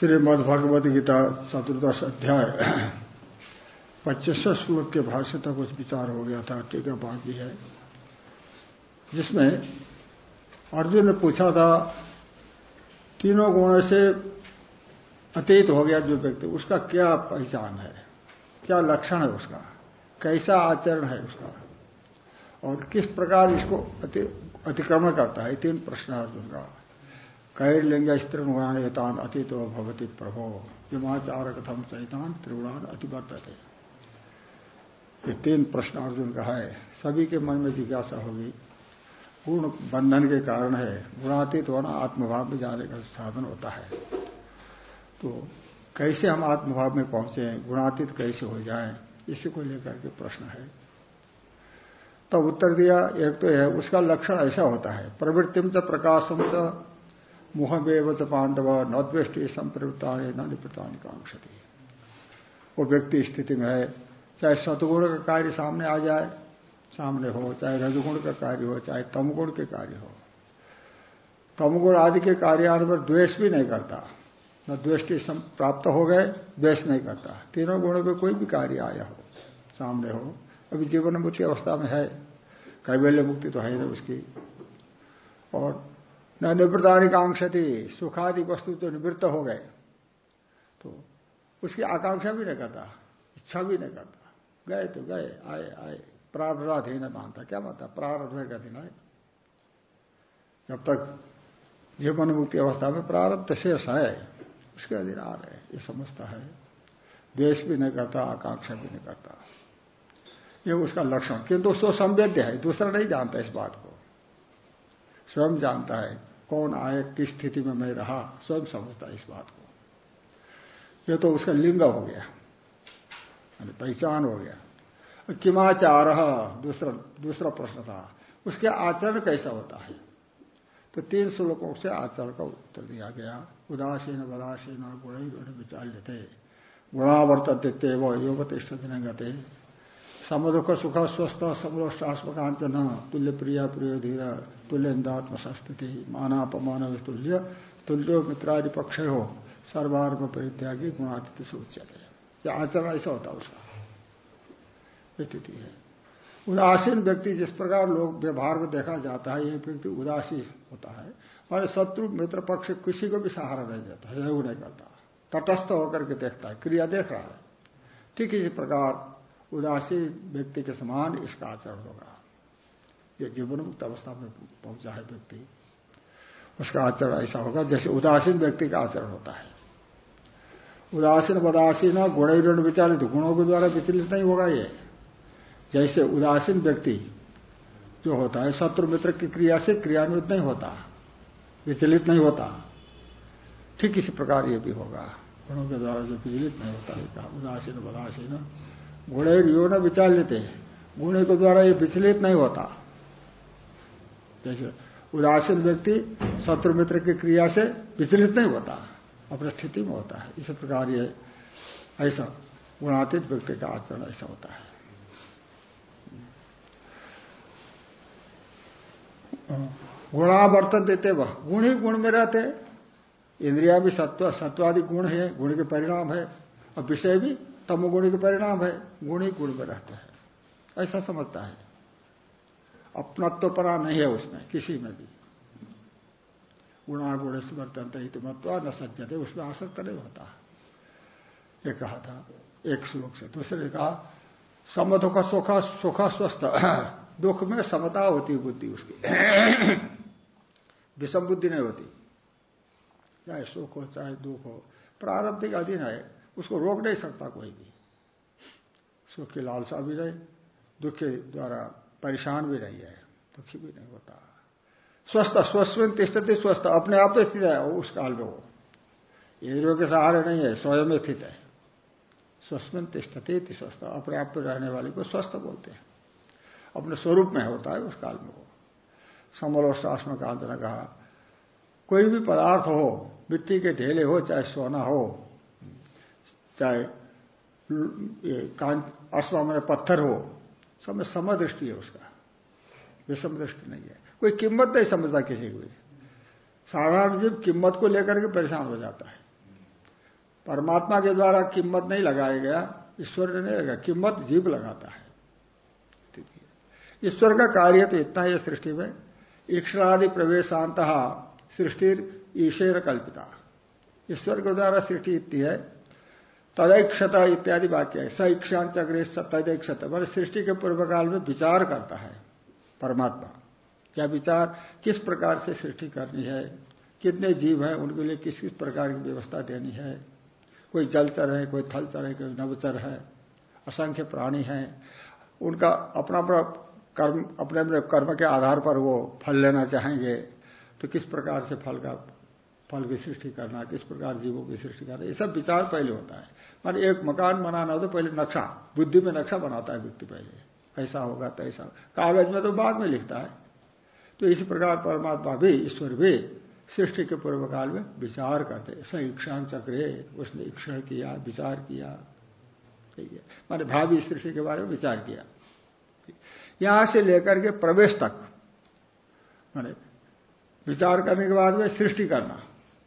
श्रीमद भगवद गीता चतुर्दश अध्याय, पच्चीस श्लोक के भाष्य तक कुछ विचार हो गया था टीका बाकी है। जिसमें अर्जुन ने पूछा था, तीनों गुणों से अतीत हो गया जो व्यक्ति, उसका क्या पहचान है? क्या लक्षण है उसका? कैसा आचरण है उसका? और किस प्रकार इसको अतिक्रमण करता है? तीन प्रश्न अर्जुन का। कैर्लिंग स्त्रिगुणान एतान अतीतो भवती प्रभो। विमाचार कथम चैतान त्रिगुणान अतिवर्तते। ये तीन प्रश्न अर्जुन का है। सभी के मन में जिज्ञासा होगी। पूर्ण बंधन के कारण है। गुणातीत होना आत्मभाव में जाने का साधन होता है। तो कैसे हम आत्मभाव में पहुँचे? गुणातीत कैसे हो जाए? इसी को लेकर के प्रश्न है। तब तो उत्तर दिया, एक तो है उसका लक्षण ऐसा होता है। प्रवृत्तिम च प्रकाशम च मुहमेव च पांडव न द्वेष्टि संप्रवृत्ता न निपृतानी कांक्षति वो व्यक्ति स्थिति में है, चाहे सतगुण का कार्य सामने आ जाए, सामने हो, चाहे रजगुण का कार्य हो, चाहे तमगुण के कार्य हो। तमगुण आदि के कार्य पर द्वेष भी नहीं करता। न द्वेष्टि प्राप्त हो गए, द्वेष नहीं करता। तीनों गुणों के कोई भी कार्य आया हो, सामने हो, अभी जीवन मुक्ति अवस्था में है, कैवल्य मुक्ति तो है नहीं उसकी। और न निवृत्तानी कांक्षति सुखादि वस्तु तो निवृत्त हो गए। तो उसकी आकांक्षा भी नहीं करता, इच्छा भी नहीं करता। गए तो गए, आए आए। प्रारब्धाधीन मानता, क्या मानता? प्रारब्ध का दिन है जब तक जीवन मुक्ति अवस्था में प्रारब्ध शेष है, उसके अधीन आ रहे ये समझता है। द्वेष भी नहीं करता, आकांक्षा भी नहीं करता। ये उसका लक्षण। किंतु उसको संवेद्य है, दूसरा नहीं जानता इस बात को। स्वयं जानता है कौन आए किस स्थिति में मैं रहा, स्वयं समझता इस बात को। यह तो उसका लिंग हो गया पहचान हो गया। किमाचार, दूसरा दूसरा प्रश्न था, उसके आचरण कैसा होता है? तो तीन श्लोकों से आचरण का उत्तर दिया गया। उदासीन बदासीन गुण ही गुण लेते गुणावर्तित्व वो योग तिष्ठते गते। समदुख सुख स्वस्थ समलोष्टास्मकांत न तुल्य प्रिय प्रिय धीर तुल्य इंदात्म संस्थिति मानापमान तुल्य तुल्यो मित्रादि पक्ष हो सर्वार्म परित्यागी गुणातीत से उच्चते यह आचरण ऐसा होता उसका। स्थिति है। उदासीन व्यक्ति जिस प्रकार लोग व्यवहार में देखा जाता है यह व्यक्ति उदासीन होता है और शत्रु मित्र पक्ष किसी को भी सहारा नहीं देता है नहीं करता। तटस्थ होकर के देखता है, क्रिया देख रहा है। ठीक इसी प्रकार उदासीन व्यक्ति के समान इसका आचरण होगा। ये जीवन मुक्त अवस्था में पहुँचा है व्यक्ति। उसका आचरण ऐसा होगा जैसे उदासीन व्यक्ति का आचरण होता है। उदासीन बदासीन गुण ऋण विचारित गुणों के द्वारा विचलित नहीं होगा ये। जैसे उदासीन व्यक्ति जो होता है, शत्रु मित्र की क्रिया से क्रियान्वित नहीं होता, विचलित नहीं होता। ठीक इसी प्रकार ये भी होगा। गुणों के द्वारा जो विचलित नहीं होता उदासीन बदासीन गुणेर यो न विचार लेते गुण के द्वारा ये विचलित नहीं होता। जैसे उदासीन व्यक्ति शत्रु मित्र की क्रिया से विचलित नहीं होता, अपने स्थिति में होता है। इसी प्रकार ये ऐसा गुणातीत व्यक्ति का आचरण ऐसा होता है। गुणावर्तन देते वह। गुण ही गुण में रहते। इंद्रिया भी सत्व, सत्वादि गुण है, गुण के परिणाम है। और विषय भी तमोगुण के परिणाम है, गुणी गुण में रहते हैं। ऐसा समझता है। अपनत्वपरा नहीं है उसमें, किसी में भी। गुणागुण से वर्तन महत्व न सज्जते, उसमें आसक्त नहीं होता। ये कहा था एक श्लोक से। दूसरे कहा, सम दुख सुख सुख स्वस्थ। दुख में समता होती बुद्धि उसकी। विषम बुद्धि नहीं होती। चाहे सुख हो, चाहे दुख हो प्रारब्ध के अधीन है। उसको रोक नहीं सकता कोई भी। सुख की लालसा भी रहे, दुख के द्वारा परेशान भी नहीं है, दुखी भी नहीं होता। स्वस्थ स्वस्थ, तिष्ठते स्वस्थ, अपने आप में स्थित है उस काल में वो। इंद्रियों के सहारे नहीं है, स्वयं में स्थित है। स्वस्थ, तिष्ठते स्वस्थ अपने आप में रहने वाले को स्वस्थ बोलते हैं। अपने स्वरूप में होता है उस काल में वो। समलोष्टास्म काल ने कहा, कोई भी पदार्थ हो, मिट्टी के ढेले हो, चाहे सोना हो चाहे अश्वा में पत्थर हो, सब में समदृष्टि है उसका। विषम दृष्टि नहीं है। कोई कीमत नहीं समझता किसी को। साधारण जीव कीमत को लेकर के परेशान हो जाता है। परमात्मा के द्वारा कीमत नहीं लगाया गया, ईश्वर ने नहीं लगा कीमत जीव लगाता है। ईश्वर का कार्य तो इतना ही सृष्टि में। ईक्षणादि प्रवेशांत सृष्टि ईश्वर कल्पिता। ईश्वर के द्वारा सृष्टि इतनी है तदैक्षत इत्यादि वाक्य है। स इक्षांत चक्रे तदैक्षत। मान सृष्टि के पूर्व काल में विचार करता है परमात्मा। क्या विचार? किस प्रकार से सृष्टि करनी है? कितने जीव हैं? उनके लिए किस किस प्रकार की व्यवस्था देनी है? कोई जलचर है, कोई थलचर है, कोई नवचर है, असंख्य प्राणी हैं। उनका अपना अपना कर्म अपने अपने कर्म के आधार पर वो फल लेना चाहेंगे तो किस प्रकार से फल का फल की सृष्टि करना, किस प्रकार जीवों की सृष्टि करना, ये सब विचार पहले होता है। मान एक मकान बनाना हो तो पहले नक्शा, बुद्धि में नक्शा बनाता है व्यक्ति पहले। ऐसा होगा तो ऐसा कागज़ में तो बाद में लिखता है। तो इसी प्रकार परमात्मा भी, ईश्वर भी सृष्टि के पूर्व काल में विचार करते स इक्षान चक्रे, उसने इक्षा किया, विचार किया। माने भावी सृष्टि के बारे में विचार किया। यहाँ से लेकर के प्रवेश तक, माने विचार करने के बाद में सृष्टि करना।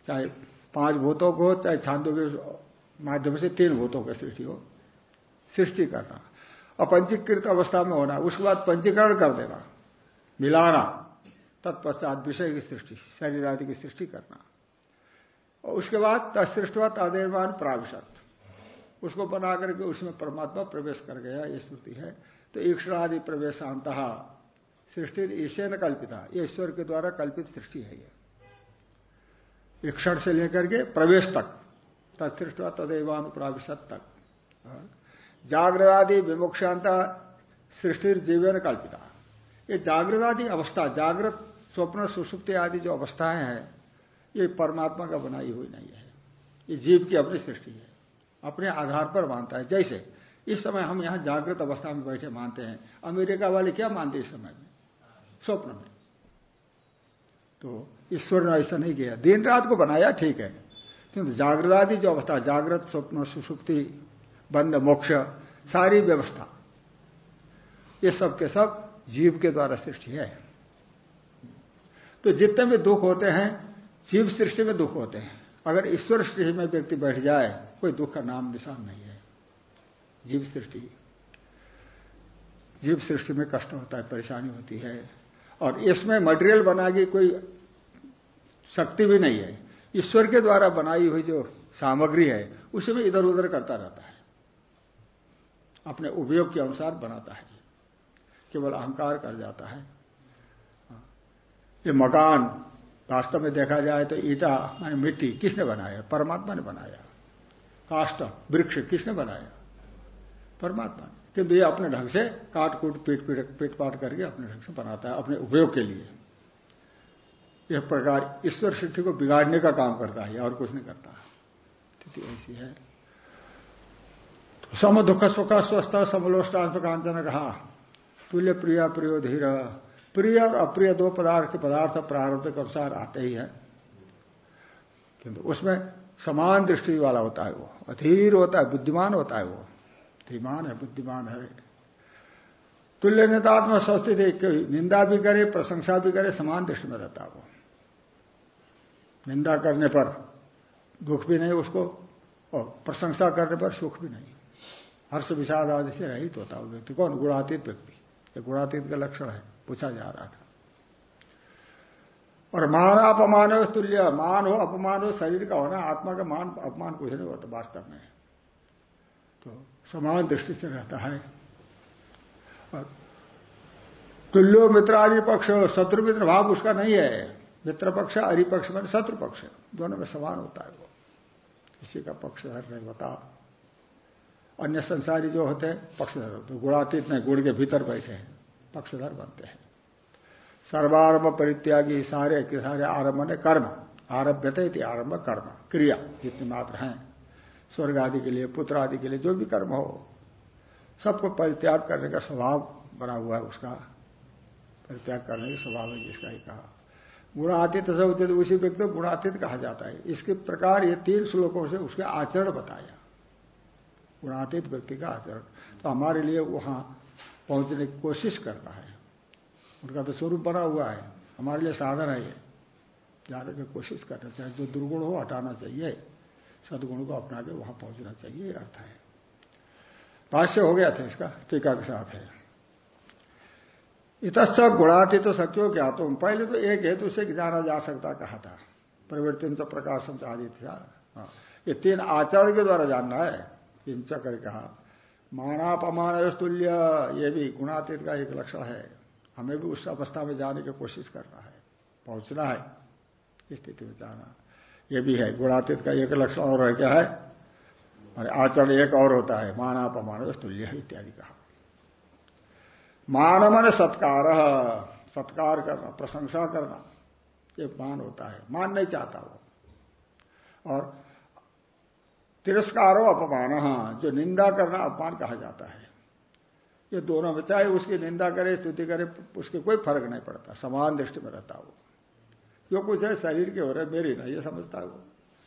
चाहे पाँच भूतों को, चाहे छांदों के माध्यम से तीन भूतों की सृष्टि हो, सृष्टि करना। अपंजीकृत अवस्था में होना, उसके बाद पंजीकरण कर देना, मिलाना, तत्पश्चात विषय की सृष्टि, शरीर आदि की सृष्टि करना। और उसके बाद तत्सृष्टवा तदेवान प्राविशत। उसको बना करके उसमें परमात्मा प्रवेश कर गया, ये स्मृति है। तो ईक्षणादि प्रवेशांत सृष्टि ईश्वर ने कल्पिता ईश्वर के द्वारा कल्पित सृष्टि है ये। ईक्षण से लेकर के प्रवेश तक, तत्सृष्टवा तदेवानुप्राविशत तक। जागृदादि विमुक्षांता सृष्टि जीवन कल्पिता। ये जागृदादि अवस्था, जागृत स्वप्न, सुसुप्ति आदि जो अवस्थाएँ हैं, ये परमात्मा का बनाई हुई नहीं है। ये जीव की अपनी सृष्टि है, अपने आधार पर मानता है। जैसे इस समय हम यहाँ जागृत अवस्था में बैठे मानते हैं, अमेरिका वाले क्या मानते इस समय में? स्वप्न में। तो ईश्वर ने ऐसा नहीं किया। दिन रात को बनाया, ठीक है। किंतु जागृदादि जो अवस्था, जागृत, स्वप्न, सुसुप्ति, बंद, मोक्ष, सारी व्यवस्था, ये सब के सब जीव के द्वारा सृष्टि है। तो जितने भी दुख होते हैं, जीव सृष्टि में दुख होते हैं। अगर ईश्वर सृष्टि में व्यक्ति बैठ जाए, कोई दुख का नाम निशान नहीं है। जीव सृष्टि जीव सृष्टि में कष्ट होता है, परेशानी होती है। और इसमें मटेरियल बना की कोई शक्ति भी नहीं है। ईश्वर के द्वारा बनाई हुई जो सामग्री है, उसे भी इधर उधर करता रहता है। अपने उपयोग के अनुसार बनाता है। केवल अहंकार कर जाता है। ये मकान वास्तव में देखा जाए तो ईटा माने मिट्टी किसने बनाया? परमात्मा ने बनाया। काष्ट वृक्ष किसने बनाया? परमात्मा ने। किंतु ये अपने ढंग से काट कूट पीट पीट पीट पाट करके अपने ढंग से बनाता है, अपने उपयोग के लिए। यह प्रकार ईश्वर सृष्टि को बिगाड़ने का काम करता है और कुछ नहीं करता। स्थिति ऐसी है। तो सम दुख, सुख, स्वस्थ समलोष्टात्म कांचन कहा, तुल्य, प्रिया प्रियो धीर प्रिय और अप्रिय दो पदार्थ के पदार्थ प्रारब्ध के अनुसार आते ही है। किंतु उसमें समान दृष्टि वाला होता है वो। अधीर होता है, बुद्धिमान होता है वो। धीमान है, बुद्धिमान है। तुल्य नेतात्मा स्वस्थित निंदा भी करे, प्रशंसा भी करे, समान दृष्टि में रहता है वो। निंदा करने पर दुख भी नहीं उसको, और प्रशंसा करने पर सुख भी नहीं। हर्ष विषाद आदि से रहित होता है व्यक्ति। कौन? गुणातीत व्यक्ति। ये गुणातीत का लक्षण है, पूछा जा रहा था। और मान अपमान हो, तुल्य मान हो, अपमान हो, शरीर का होना, आत्मा का मान, अपमान कुछ नहीं होता वास्तव में। तो समान दृष्टि से रहता है। और तुल्यो मित्रादि पक्ष शत्रु मित्र भाव उसका नहीं है। मित्र पक्ष अरिपक्ष में शत्रु पक्ष दोनों में समान होता है वो। किसी का पक्षधर नहीं होता। अन्य संसारी जो होते हैं पक्षधर होते गुणातीत नहीं, गुण के भीतर बैठे हैं। पक्षधर बनते हैं। सर्वारंभ परित्यागी सारे सारे आरंभ ने कर्म। आरभ्यते थी आरंभ कर्म। क्रिया जितने मात्र हैं। स्वर्ग आदि के लिए, पुत्र आदि के लिए जो भी कर्म हो, सबको परित्याग करने का स्वभाव बना हुआ है उसका। परित्याग करने का स्वभाव है जिसका ही कहा। गुणातीत से उचित उसी व्यक्ति को गुणातीत कहा जाता है। इसके प्रकार ये तीन श्लोकों से उसके आचरण बताया। गुणातीत व्यक्ति का आचरण। तो हमारे लिए वहाँ पहुँचने की कोशिश करना है। उनका तो स्वरूप बना हुआ है। हमारे लिए साधन है ये। जाने की कोशिश करना चाहिए। जो दुर्गुण हो, हटाना चाहिए। सदगुण को अपना के वहाँ पहुँचना चाहिए अर्थ है। भाष्य हो गया था इसका। टीका के साथ है। इतच गुणातीत तो सक्यो क्या तुम पहले तो एक हेतु से जाना जा सकता, कहा था। परिवर्तन तो प्रकाशम आदि था। हाँ। ये तीन आचरण के द्वारा जानना है। किंच चक्र कहा। मानापमान तुल्य ये भी गुणातीत का एक लक्षण है। हमें भी उस अवस्था में जाने की कोशिश करना है। पहुँचना है। स्थिति में जाना। ये भी है। गुणातीत का एक लक्षण और है क्या है? आचरण एक और होता है। मानापमान तुल्य इत्यादि कहा। मान मन सत्कार। सत्कार करना, प्रशंसा करना, ये मान होता है। मान नहीं चाहता वो। और तिरस्कारो अपमान, जो निंदा करना अपमान कहा जाता है। ये दोनों में, चाहे उसकी निंदा करे, स्तुति करे, उसके कोई फ़र्क नहीं पड़ता। समान दृष्टि में रहता वो। जो कुछ है, शरीर के हो रहे, मेरी नहीं, ये समझता वो।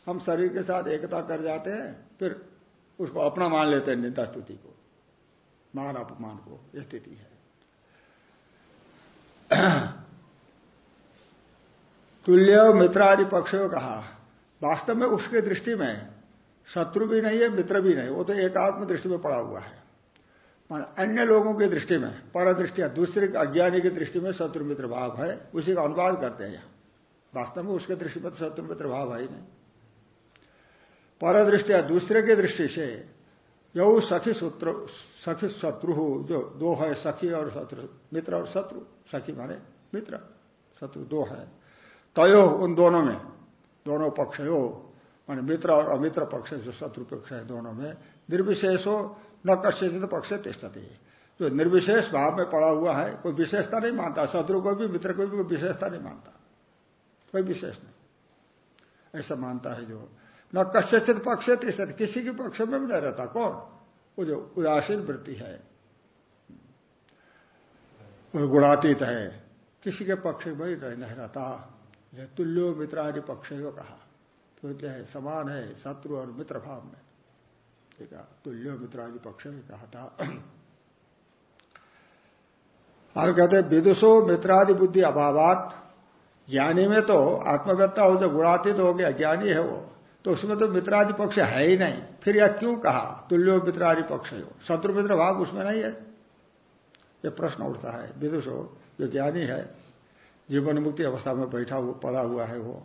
हम शरीर के साथ एकता कर जाते हैं, फिर उसको अपना मान लेते हैं निंदा स्तुति को। मान अपमान को यह स्थिति है। तुल्य मित्रादि पक्षों कहा, वास्तव में उसके दृष्टि में शत्रु भी नहीं है, मित्र भी नहीं, वो तो एकात्म दृष्टि में पड़ा हुआ है। अन्य लोगों की दृष्टि में पर दृष्टिया दूसरे अज्ञानी की दृष्टि में शत्रु मित्र भाव है, उसी का अनुवाद करते हैं। यहाँ वास्तव में उसके दृष्टि में तो शत्रु मित्र भाव है ही नहीं। पर दृष्टिया दूसरे की दृष्टि से यू सखी सूत्र सखी शत्रु, जो दो है सखी और शत्रु, मित्र और शत्रु, सखी माने मित्र, शत्रु दो है। तयो उन दोनों में, दोनों पक्ष हो मान मित्र और अमित्र पक्ष जो शत्रु पक्ष है दोनों में, निर्विशेष हो न कश्य पक्ष तिष्ठती। जो निर्विशेष भाव में पड़ा हुआ है, कोई विशेषता नहीं मानता, शत्रु को भी, मित्र को भी कोई विशेषता नहीं मानता। कोई विशेष नहीं। ऐसा मानता है जो न कश्यचित पक्ष तिष्ठती किसी के पक्ष में भी नहीं रहता। कौन? वो जो उदासीन वृत्ति है। वो गुणातीत है। किसी के पक्ष में नहीं रहता। यह तुल्यो मित्रादि पक्ष कहा। तो क्या है, समान है, शत्रु और मित्र भाव में। ठीक है, तुल्यो मित्रादि पक्ष में कहा था। और कहते हैं, विदुषो मित्रादि बुद्धि अभावात। ज्ञानी में तो आत्मव्यता हो, जो गुणातीत हो गया, ज्ञानी है वो। तो उसमें तो मित्रादि पक्ष है ही नहीं। फिर यह क्यों कहा? तुल्यो मित्रादि पक्ष हो शत्रु मित्र भाव उसमें नहीं है। यह प्रश्न उठता है। विदुष हो जो ज्ञानी है। जीवन मुक्ति अवस्था में बैठा हुआ, पड़ा हुआ है वो।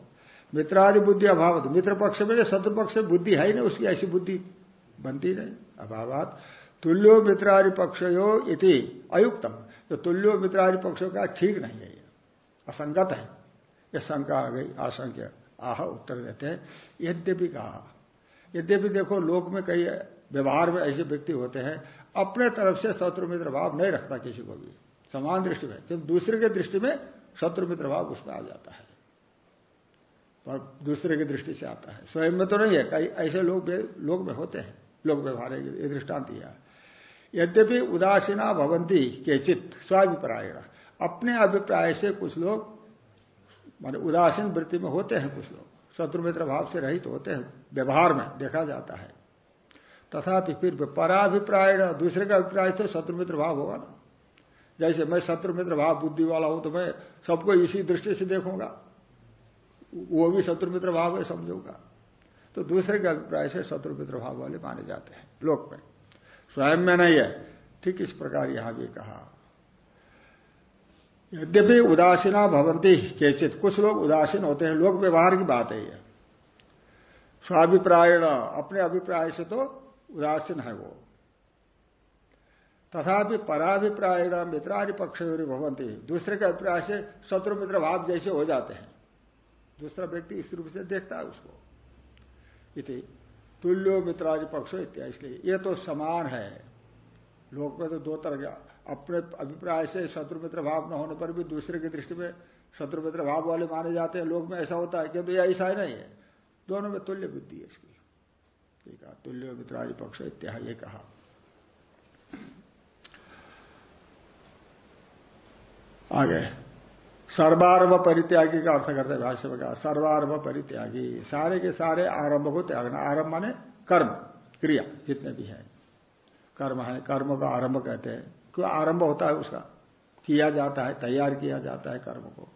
मित्रादि बुद्धि अभाव मित्र पक्ष में शत्रु पक्ष में बुद्धि है ही नहीं, उसकी ऐसी बुद्धि बनती नहीं। अभावात। तुल्यो मित्रादि पक्षयो इति अयुक्तम। जो तुल्यो मित्रादि पक्षों का ठीक नहीं है असंगत है। यह शंका आ गई आशंक्य आह, उत्तर देते हैं। यद्यपि कहा, यद्यपि देखो, लोक में कई व्यवहार में ऐसे व्यक्ति होते हैं, अपने तरफ़ से शत्रु मित्र भाव नहीं रखता किसी को भी। समान दृष्टि में, क्योंकि दूसरे के दृष्टि में शत्रु मित्र भाव उसमें आ जाता है। पर दूसरे की दृष्टि से आता है। स्वयं में तो नहीं है, कई ऐसे लोग लोग में होते हैं लोग व्यवहार ये दृष्टांत दिया यद्यपि उदासीना भवंती के चित्त स्वाभिप्राय अपने अभिप्राय से कुछ लोग मान उदासीन वृत्ति में होते हैं कुछ लोग। शत्रु मित्र भाव से रहित तो होते हैं। व्यवहार में देखा जाता है। तथापि फिर पराभिप्राय दूसरे का अभिप्राय से शत्रु मित्र भाव होगा ना। जैसे मैं शत्रु मित्र भाव, बुद्धि वाला हूँ तो मैं सबको इसी दृष्टि से देखूँगा। वो भी शत्रु मित्र भाव है, समझूँगा। तो दूसरे के अभिप्राय से शत्रु मित्र भाव वाले माने जाते हैं, लोक में। स्वयं में नहीं है। ठीक इस प्रकार यहाँ भी कहा। यद्यपि उदासीना भवंती केचित कुछ लोग उदासीन होते हैं। लोक व्यवहार की बात है ये। स्वाभिप्रायण, अपने अभिप्राय से तो उदासीन है वो। तथापि पराभिप्रायण, मित्रादि पक्ष भवंती दूसरे के अभिप्राय से शत्रु मित्र भाव जैसे हो जाते हैं। दूसरा व्यक्ति इस रूप से देखता है उसको। इति तुल्यो मित्रादि पक्ष इत्यादि। इसलिए ये तो समान है। लोग में तो दो तरह अपने अभिप्राय से शत्रु मित्र भाव न होने पर भी दूसरे की दृष्टि में शत्रु मित्र भाव वाले माने जाते हैं। लोग में ऐसा होता है किंतु यह ऐसा ही नहीं है। दोनों में तुल्य बुद्धि है इसकी। ठीक है, तुल्य मित्रादि पक्ष इत्यादि ये कहा। आगे। सर्वारंभ परित्यागी का अर्थ करते हैं भाष्य में कहा। सर्वारंभ परित्यागी। सारे के सारे आरंभ को त्यागना आरंभ माने कर्म, क्रिया, जितने भी है। कर्म है, कर्म का आरंभ कहते हैं। क्यों आरंभ होता है उसका। किया जाता है, तैयार किया जाता है कर्म को।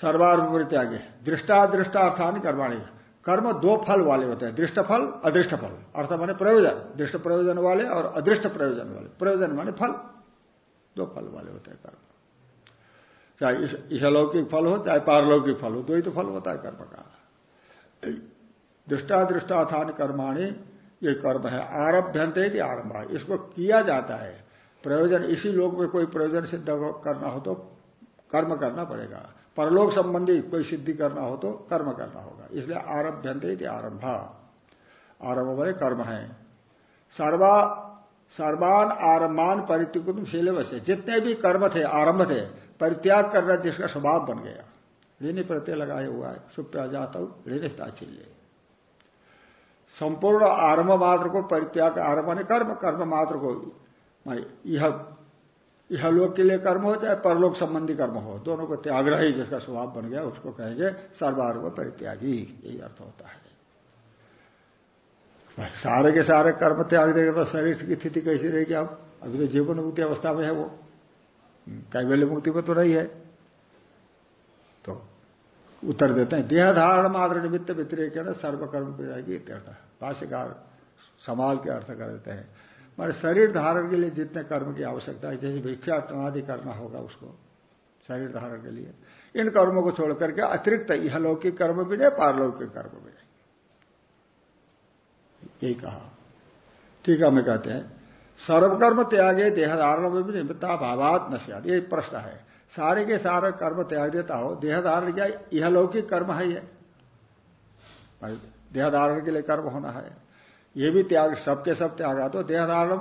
सर्वारंभ परित्यागी दृष्टा दृष्टार्थान कर्माणी। कर्म दो फल वाले होते हैं, दृष्ट फल, अदृष्ट फल। अर्थ माने प्रयोजन। दृष्ट प्रयोजन वाले और अदृष्ट प्रयोजन वाले। प्रयोजन माने फल। दो फल वाले होते हैं कर्म। चाहे इहलौकिक फल हो, चाहे पारलौकिक फल हो, दो ही तो फल होता है कर्म का। दृष्टादृष्टाथान कर्माणी, ये कर्म है आरभ्यंत आरंभ इसको किया जाता है। प्रयोजन, इसी लोक में कोई प्रयोजन सिद्ध करना हो तो कर्म करना पड़ेगा। परलोक संबंधी कोई सिद्धि करना हो तो कर्म करना होगा। इसलिए आरभ्यंत आरंभ। आरंभ बड़े कर्म है। सर्वा, सर्वान आरमान परित्युकुम सिलेबस है जितने भी कर्म थे, आरंभ थे, परित्याग करना जिसका स्वभाव बन गया। ऋण प्रत्यय लगाए हुआ है। सुप्या जाता, ऋण ताचिल्य संपूर्ण आरंभ मात्र को परित्याग, आरंभ ने कर्म कर्म मात्र को यह लोक के लिए कर्म हो चाहे परलोक संबंधी कर्म हो, दोनों को त्याग्रह जिसका स्वभाव बन गया, उसको कहेंगे सर्वार्व परित्यागी, यही अर्थ होता है। सारे के सारे कर्म त्याग देगा तो शरीर की स्थिति कैसी रहेगी अब? अभी तो जीवन मुक्ति अवस्था में है वो। कई कैवल्य मुक्ति में तो नहीं है। तो उत्तर देते हैं, देह धारण मात्र निमित्त व्यतिरेक सर्वकर्म प्रयागी भाष्यकार समाल के अर्थ कर देते हैं। मारे शरीर धारण के लिए जितने कर्म की आवश्यकता है, जैसे भिक्षा टनादि करना होगा उसको, शरीर धारण के लिए। इन कर्मों को छोड़ करके अतिरिक्त यह लौकिक कर्म भी नहीं, पारलौकिक कर्म भी नहीं। यही कहा। ठीक है, हमें कहते हैं, सर्वकर्म त्यागे देह धारण में भी निमित्ता भावात न ये प्रश्न है। सारे के सारे कर्म त्याग देता हो, देहधारण क्या यह लौकिक कर्म है ये? देह धारण के लिए कर्म होना है। ये भी त्याग, सबके सब त्यागा तो देहधारण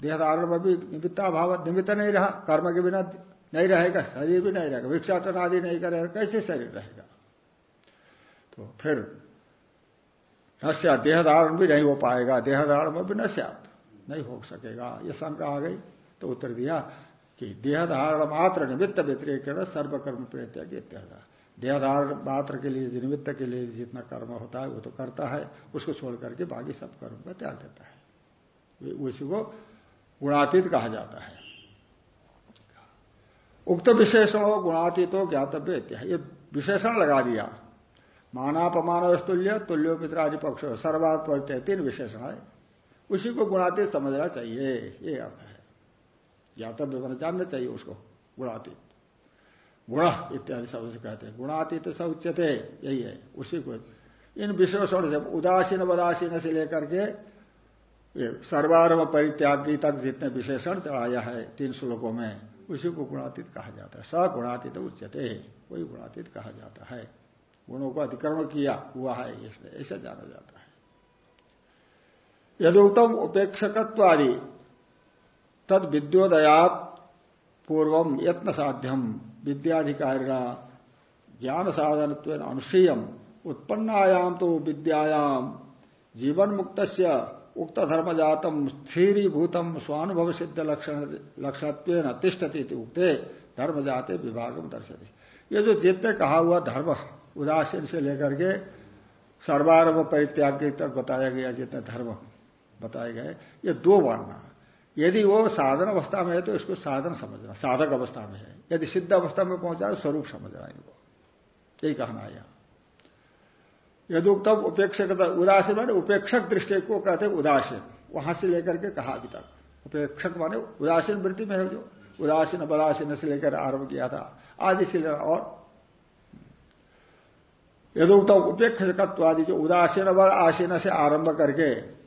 देहधारण में भी निमित्ता भाव, निमित्त नहीं रहा। कर्म के बिना नहीं रहेगा, शरीर भी नहीं रहेगा भिक्षाटन आदि नहीं करेगा, कैसे शरीर रहेगा? तो फिर नश्या देहधारण भी नहीं हो पाएगा देहधारण में भी नश्या नहीं हो सकेगा। ये शंका आ गई तो उत्तर दिया कि देहधारण मात्र निमित्त व्यतिरिक सर्वकर्म प्रत्यय देहधारण मात्र के लिए, निमित्त के लिए जितना कर्म होता है, वो तो करता है। उसको छोड़ करके बाकी सब कर्म का त्याग देता है। उसी को गुणातीत कहा जाता है। उक्त विशेषण हो, गुणातीत हो, ज्ञातव्य ये विशेषण लगा दिया। मानापमान तुल्य तुल्यो पित्रादि पक्ष सर्वात परिचय तीन विशेषण है। उसी को गुणातीत समझना चाहिए। ये अर्थ है। ज्ञातव्य जानना चाहिए उसको, गुणातीत। गुण इत्यादि शब्द से कहते हैं। गुणातीत स उच्चते यही है, उसी को। इन विशेषण से उदासीन वदासीन से लेकर के सर्वारव परित्यागी तक जितने विशेषण चढ़ाया है तीन श्लोकों में, उसी को गुणातीत कहा जाता है। स गुणातीत उच्चते वही गुणातीत कहा जाता है। गुणों को अतिक्रमण किया हुआ है, इसलिए ऐसा जाना जाता है। यदोत्तम उपेक्षकत्व आदि तद विद्योदयात पूर्वम यत्न साध्यम। विद्याधिकारिणा ज्ञान साधन अनुष्यम उत्पन्नायाम तो विद्यायाम जीवन मुक्त उक्त धर्म जातम स्थिरीभूतम स्वानुभव सिद्ध लक्षण लक्षण तिष्ठती उक्ते धर्म जाते विभाग दर्शते। ये जो जितने कहा हुआ धर्म, उदासीन से लेकर के सर्वारभ परित्याग तक बताया गया जितने धर्म बताए गए, ये दो वर्णा यदि वो साधन अवस्था में है तो इसको साधन समझना, साधक अवस्था में है। यदि सिद्ध अवस्था में पहुँचा तो स्वरूप समझना इनको। यही कहना है यहाँ। यदि तब उपेक्षक उदासीन माने उपेक्षक दृष्टि को कहते हैं उदासीन। वहाँ से लेकर के कहा अभी तक। उपेक्षक माने उदासीन वृत्ति में है जो। उदासीन बदासीन से लेकर आरंभ किया था। आदि से और। यदोक्तम उपेक्षकत्व आदि जो उदासीन व आसीन से आरंभ करके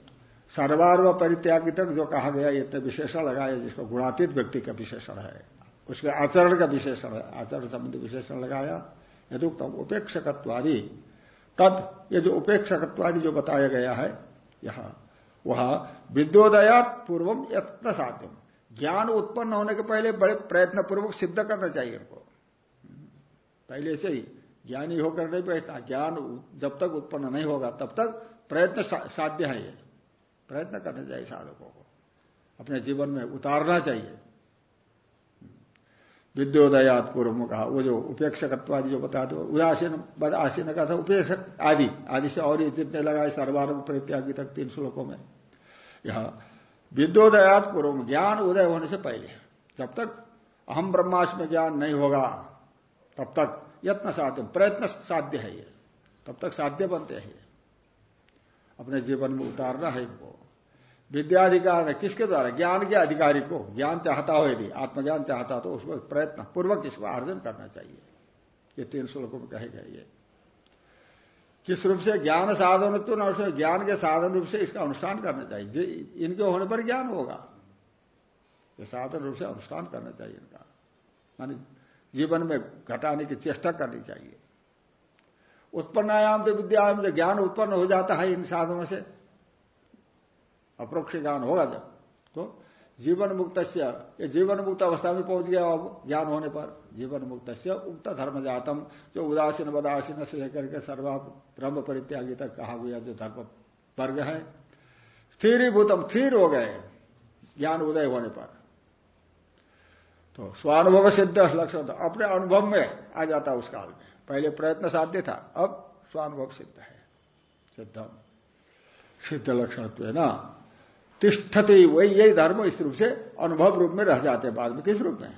सर्वार्व परित्याग तक जो कहा गया, ये विशेषण लगाया जिसको गुणातीत व्यक्ति का विशेषण है। उसके आचरण का विशेषण है। आचरण संबंधी विशेषण लगाया, यदुक्तम उपेक्षकत्वादि। तद, ये जो उपेक्षकत्वादि जो बताया गया है, यहाँ, वह, विद्योदयात पूर्वम यत्न साध्यम ज्ञान उत्पन्न होने के पहले बड़े प्रयत्न पूर्वक सिद्ध करना चाहिए इनको पहले से ही ज्ञानी होकर नहीं बैठना। ज्ञान जब तक उत्पन्न नहीं होगा, तब तक प्रयत्न साध्य है ये। प्रयत्न करना चाहिए साधकों को। अपने जीवन में उतारना चाहिए। विद्योदयात पूर्व में कहा वो जो उपेक्षकत्वादि जो बता दो उदासीन बद आसीन का था, उपेक्षक आदि आदि से और जितने लगाए सर्वारंभ परित्यागी तक तीन श्लोकों में। यह विद्योदयात पूर्व ज्ञान उदय होने से पहले, जब तक अहम ब्रह्मास्म में ज्ञान नहीं होगा, तब तक यत्न साध्य प्रयत्न साध्य है ये। तब तक साध्य बनते हैं अपने जीवन में उतारना है इनको। विद्याधिकार है किसके द्वारा? ज्ञान के अधिकारी को। ज्ञान चाहता हो यदि, आत्मज्ञान चाहता तो उसको प्रयत्न पूर्वक इसको आर्जन करना चाहिए। ये तीन श्लोकों में कहे गए किस रूप से? ज्ञान साधन तो ना ज्ञान के साधन रूप से इसका अनुष्ठान करना चाहिए। इनके होने पर ज्ञान होगा। ये साधन रूप से अनुष्ठान करना चाहिए इनका। मानी जीवन में घटाने की चेष्टा करनी चाहिए। उत्पन्नायाम तो विद्यायाम जो ज्ञान उत्पन्न हो जाता है इन साधनों से। अप्रोक्ष ज्ञान होगा जब। तो जीवन मुक्त ये जीवन मुक्त अवस्था में पहुँच गया अब ज्ञान होने पर। जीवन मुक्त उक्त धर्म जातम जो उदासीन वदासीन से लेकर के सर्वा ब्रह्म परित्यागी तक कहा गया जो धर्म वर्ग है। स्थिर भूतम स्थिर हो गए ज्ञान उदय होने पर। तो स्वानुभव सिद्ध लक्षण तो अपने अनुभव में आ जाता उस काल में। पहले प्रयत्न साध्य था अब स्वानुभव सिद्ध है। सिद्धम। सिद्ध लक्षण तो है ना। तिष्ठती वही यही धर्म इस रूप से अनुभव रूप में रह जाते बाद में। किस रूप में?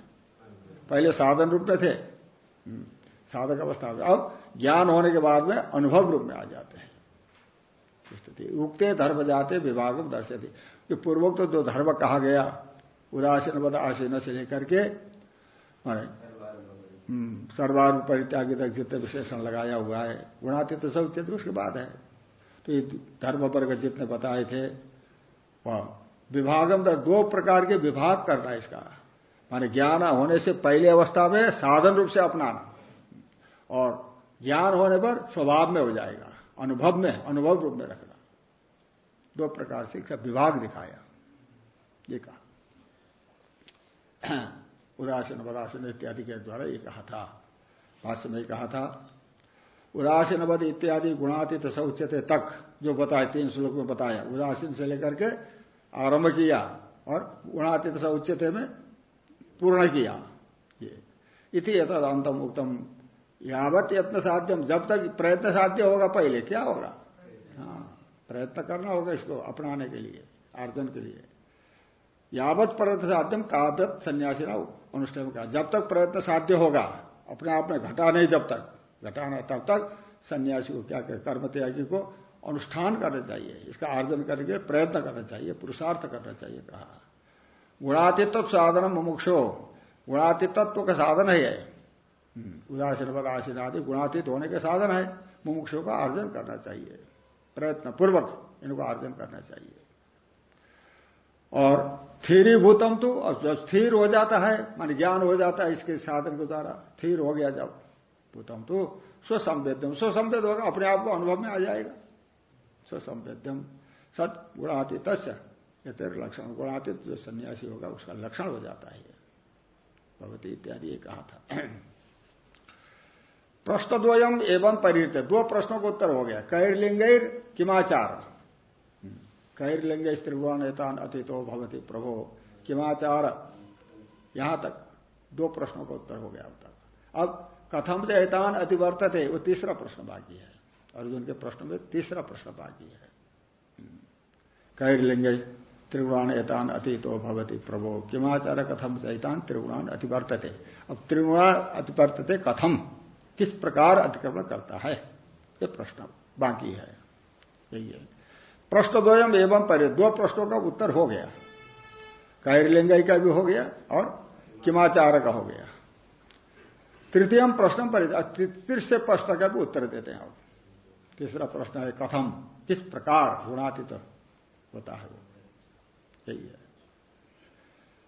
पहले साधन रूप में थे। हम्म, साधक अवस्था में। अब ज्ञान होने के बाद में अनुभव रूप में आ जाते हैं। स्थिति उगते धर्म जाते विभाग दर्शते जो पूर्वोक्त जो धर्म कहा गया उदासीन बद आसीन से लेकर के सर्वार परित्यागी तक जितने विशेषण लगाया हुआ है, गुणातीत सब चित्र उसके बाद है। तो ये धर्म वर्ग जितने बताए थे, वह विभागम दो प्रकार के विभाग करना है इसका। माने ज्ञान होने से पहले अवस्था में साधन रूप से अपनाना, और ज्ञान होने पर स्वभाव में हो जाएगा, अनुभव में, अनुभव रूप में रखना। दो प्रकार से इसका विभाग दिखाया, ये कहा। उदासीन वदासीन इत्यादि के द्वारा ये कहा था। भाष्य में कहा था उदासीन वध इत्यादि गुणातीत सौच्यते तक, जो बताया तीन श्लोक में बताया उदासीन से लेकर के आरंभ किया और गुणातीत सौच्यते में पूर्ण किया। ये। इति अंतम उत्तम यावत यत्न साध्यम, जब तक प्रयत्न साध्य होगा, पहले क्या होगा? हाँ प्रयत्न करना होगा इसको अपनाने के लिए, आर्जन के लिए। यावत प्रयत्न साध्यम काव्यत सन्यासी ना अनुष्ठान का जब तक प्रयत्न साध्य होगा अपने आप में घटा नहीं जब तक। घटाना तब तक सन्यासी को क्या कहे? कर्म त्यागी को अनुष्ठान करना चाहिए। इसका आर्जन करके प्रयत्न करना चाहिए पुरुषार्थ करना चाहिए कहा। गुणातीत्व साधन मुमुक्षो। गुणातीतत्व का साधन है हम्म, उदासीन पद आसीन आदि गुणातीत होने के साधन है। मुमुक्षों का आर्जन करना चाहिए। प्रयत्न पूर्वक इनको आर्जन करना चाहिए। और स्थिरी भूतम तो जब स्थिर हो जाता है, मान ज्ञान हो जाता है, इसके साधन के द्वारा स्थिर हो गया जब भूतम तो स्वसंवेद्यम। स्वसंवेद होगा, अपने आप को अनुभव में आ जाएगा। स्वसंवेद्यम। सत गुणातीत ये तेरे लक्षण, गुणातीत जो सन्यासी होगा, उसका लक्षण हो जाता है। भगवती इत्यादि ये कहा था। प्रश्न द्वयम एवं परिणत। दो प्रश्नों का उत्तर हो गया। कैरलिंग किमाचार। कैरलिंग त्रिभुवन एतान अतिथो भगवती प्रभो किमाचार यहाँ तक। दो प्रश्नों का उत्तर हो गया अब तक। अब कथम से एतान अतिवर्तते? वो तीसरा प्रश्न बाकी है। अर्जुन के प्रश्न में तीसरा प्रश्न बाकी है। कैरलिंग त्रिगुणान एतान अतीतो भवती प्रभो। किमाचार कथम चैतान त्रिगुणान अतिवर्तते? अब त्रिगुणा अतिवर्तते कथम किस प्रकार अतिक्रमण करता है? ये प्रश्न बाकी है। यही है। प्रश्न द्वयम एवं परे, दो प्रश्नों का उत्तर हो गया। कैरलिंगाई का भी हो गया और किमाचार का हो गया। तृतीय प्रश्न पर तीसरे प्रश्न का भी उत्तर देते हैं। अब तीसरा प्रश्न है कथम किस प्रकार गुणातीत तो होता है वो? यही है।